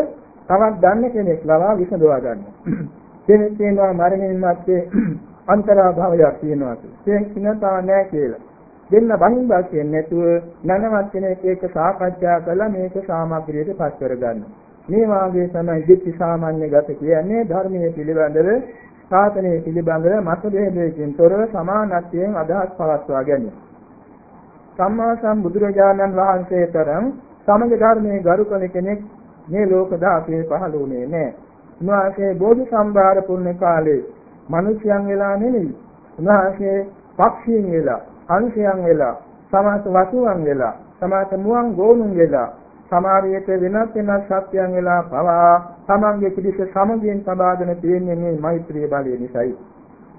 තවත් දන්න කෙනෙක් ලවා විසඳවා ගන්නවා. *coughs* කෙනෙක් කියනවා මරණින් මත්තේ *coughs* අන්තරාභාවයක් තියෙනවා කියලා. ඒක කිනතා නැහැ කියලා. දෙන්න බහින්දා කියන්නේ නැතුව නනවත් කෙනෙක් එක්ක සාකච්ඡා කළා මේක සාමග්‍රියට පස් කරගන්න. මේ වාගේ තමයි දිට්ඨි සාමාන්‍ය ගත කියන්නේ ධර්මයේ පිළිබඳව ශාසනය පිළිබඳව මතභේදයකින් තොරව සමානත්වයෙන් අදහස් පවත්වා ගැනීම. සම්මා සම්බුදුරජාණන් වහන්සේ තරම් සමග ධර්මයේ ගරු කළ කෙනෙක් මේ ලෝක ධාතුවේ පහළ වුණේ නැහැ. උන්වහන්සේ බෝධි සම්භාර පුණ්‍ය කාලේ මිනිසයන් වෙලා නෙමෙයි. උන්වහන්සේ පක්ෂීන් වෙලා, අංශයන් වෙලා, සමාස වතුන් වෙලා, සමාස මුවන් ගෝනුන් වෙලා සමහර විට වෙනත් වෙනත් සත්‍යයන් වෙලා පවා තමන්ගේ පිළිස සමගියෙන් සබාගෙන තියෙන්නේ මේ මෛත්‍රී බලය නිසායි.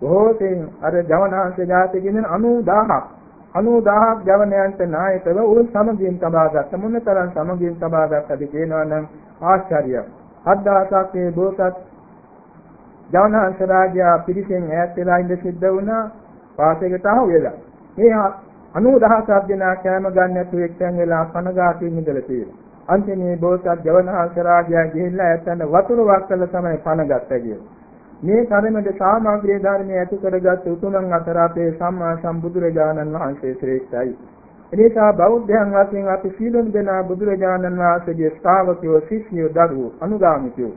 බොහෝ සෙයින් අර ජවනාංශ ජාතිකින් 90000ක් 90000ක් ජවනයන්ට නායකව උන් සමගියෙන් සබාගත් මොනතරම් සමගියෙන් සබාගත්තද කියනවා නම් ආශ්චර්යයක්. අද්දාසක් මේ බෝසත් ජවනාංශ රාජ්‍ය පිළිසෙන් ඈත් වෙලා ඉඳ සිද්ධ වුණා පාසයකට ආව වෙලා. මේ 90000ක් දෙනා කෑම ගන්න නැතුව එක්තැන් වෙලා පනගාටින් ඉඳලා තියෙනවා. අන්තිමේ බෝසත් ජවනහංස රාජයා ගිහිල්ලා ඇතන වතුර වක්කල තමයි පනගත්තා කියලා. මේ තරමද සාමග්‍රී ධර්මයේ ඇති කරගත් උතුමන් අතර අපේ සම්මා සම්බුදුරජාණන් වහන්සේ ශ්‍රේෂ්ඨයි. එනිසා බෞද්ධයන් වශයෙන් අපි සීලොන් දෙනා බුදුරජාණන් වහන්සේගේ ශ්‍රාවකයෝ ශිෂ්‍යයෝ දරුවෝ අනුගාමිකයෝ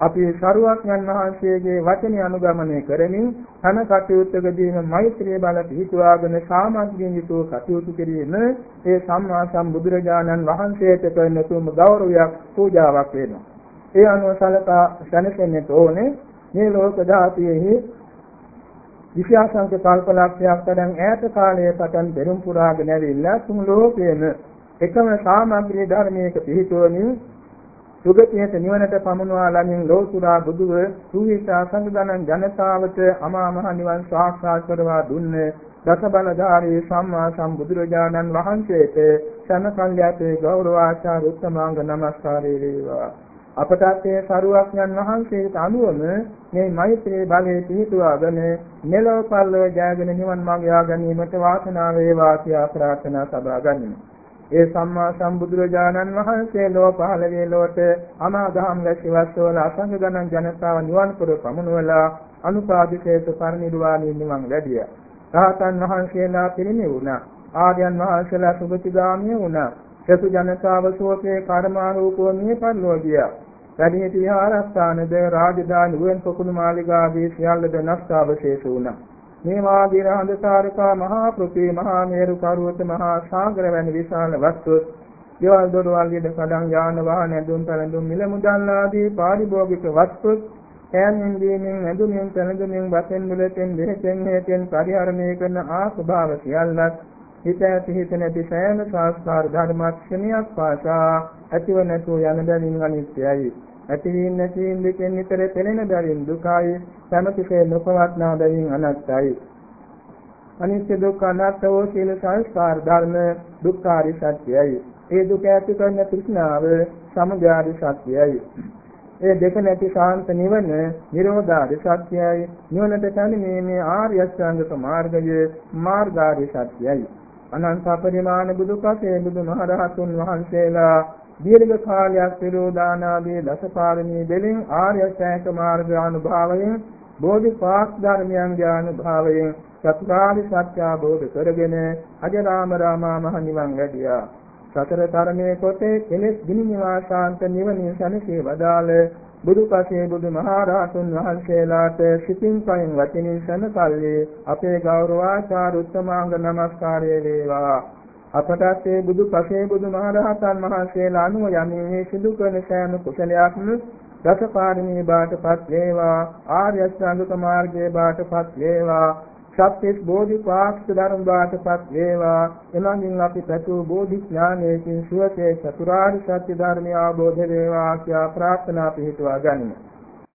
අපි සරුවක්ඥන් වහන්සේගේ වචනය අනුගමනය කරමින් තන කටයුත්තකදීම මෛත්‍රිය බල පිහිටුවාගෙන සාමග්‍රියෙන් යුතුව කටයුතු කිරීම ඒ සම්මා සම්බුදුරජාණන් වහන්සේට කරන තුම ගෞරවයක් පූජාවක් වෙනවා. ඒ අනුව සලකා දැනෙන්නට ඕනේ මේ ලෝක ධාතුවේහි විශ්‍යාසංක කල්පලක්ෂයක් තරම් ඈත කාලයේ පටන් පෙරම් පුරාගෙන ඇවිල්ලා තුන් ලෝකයේම එකම සාමග්‍රී ධර්මයක පිහිටුවමින් සුගතියට නිවනට පමුණවා ලමින් ලෝතුරා බුදුව සූවිසා සංගදනන් ජනතාවට අමා මහ නිවන් සාක්ෂාත් කරවා දුන්නේ දසබලධාරී සම්මා සම්බුදුරජාණන් වහන්සේට සනකල්යතේ ගෞරවාචාර උත්තමාංග නමස්කාරය වේවා. අපටත් ඒ සරුවක්ඥන් වහන්සේට අනුවම මේ මෛත්‍රී බලයේ පිහිටුවාගෙන මෙලොව පරලොව ජයගෙන නිවන් මාර්ගය ගැනීමට වාසනාව වේවා කියා ප්‍රාර්ථනා සබා ගනිමු. ඒ සම්මා සම්බුදුරජාණන් වහන්සේ ලෝ පහළ වේ ලොවට අනාගහම් ගැසිවස්වල අසංග ගණන් ජනතාව නිවන් පුර පමුණුවලා අනුපාදිකේත පරිනිර්වාණය නිවන් ලැබිය. රහතන් වහන්සේලා පිරිනිවුණා. ආර්යයන් වහන්සේලා සුගතිගාමී වුණා. සතු ජනතාව සෝතේ කර්මාරූපෝ මේ පරිලෝකියා. වැඩිහිටි විහාරස්ථානද රාජධානි නුවන් පොකුණු මාලිගාවේ සියල්ලද නෂ්ඨාවශේෂ වුණා. මේ වාගේ රහඳසාරකා මහා පෘථිවි මහා මේරු පර්වත මහා සාගර වැනි විශාල වස්තු දේවල් දොරවල් යෙද කඩන් යාන වාහන ඇඳුම් පැළඳුම් මිල මුදල් ආදී පාරිභෝගික වස්තු කෑමෙන් දීමෙන් ඇඳුමින් පැළඳුමින් වශයෙන් මුලෙන් දෙහෙතෙන් හේතෙන් පරිහරණය කරන ආ ස්වභාව සියල්ලත් හිත ඇති හිත නැති සෑම සංස්කාර ධර්මක්ෂණයක් පාසා ඇතිව නැතුව යන බැවින් අනිත්‍යයි. ඇතිවීම නැතිවීම දෙකෙන් නිතර පෙළෙන බැවින් දුකයි සමතිසේ නොපවත්නා බැවින් අනත්තයි. අනිත්‍ය දුක්ඛ අනාත්මෝ සීල සංස්කාර ධර්ම දුක්ඛාරි සත්‍යයි. ඒ දුක ඇති කරන තෘෂ්ණාව සමුදයාරි සත්‍යයි. ඒ දෙක නැති ශාන්ත නිවන නිරෝධාරි සත්‍යයි. නිවනට පැමිණීමේ ආර්ය අෂ්ටාංගික මාර්ගය මාර්ගාරි සත්‍යයි. අනන්ත පරිමාණ බුදු පසේ බුදු මහරහතුන් වහන්සේලා දීර්ඝ කාලයක් පිරෝදානාදී දසපාරමී දෙලින් ආර්ය ශ්‍රේෂ්ඨ මාර්ග අනුභවයෙන් බෝධිපාක් ධර්මයන්ගේ අනුභවයෙන් චතුරාර්ය සත්‍ය අවබෝධ කරගෙන අජරාම රාමා මහ නිවන් වැඩියා. සතර තරණයේ කොටේ කෙලෙස් ගිනි නිවාසාන්ත නිවනින් සැනසී වදාළ බුදුපසේ බුදුමහරහතුන් වහන්සේලාට සිතින් කයින් වචනින් සනකල්ලි අපේ ගෞරවාචාර උත්තමාංග නමස්කාරය වේවා. අපටත් ඒ බුදු පසේ බුදු මහරහතන් වහන්සේලා අනුව යමින් මේ සිදු කරන සෑම කුසලයක්ම දසපාරමී බාටපත් වේවා ආර්ය අෂ්ටාංගික මාර්ගයේ බාටපත් වේවා සත්‍විස් බෝධිපාක්ෂ ධර්ම බාටපත් වේවා. එමඟින් අපි පැතු බෝධි ඥානයෙන් සුවසේ චතුරාර්ය සත්‍ය ධර්මය අවබෝධ වේවා කියා ප්‍රාර්ථනා පිහිටුවා ගනිමු.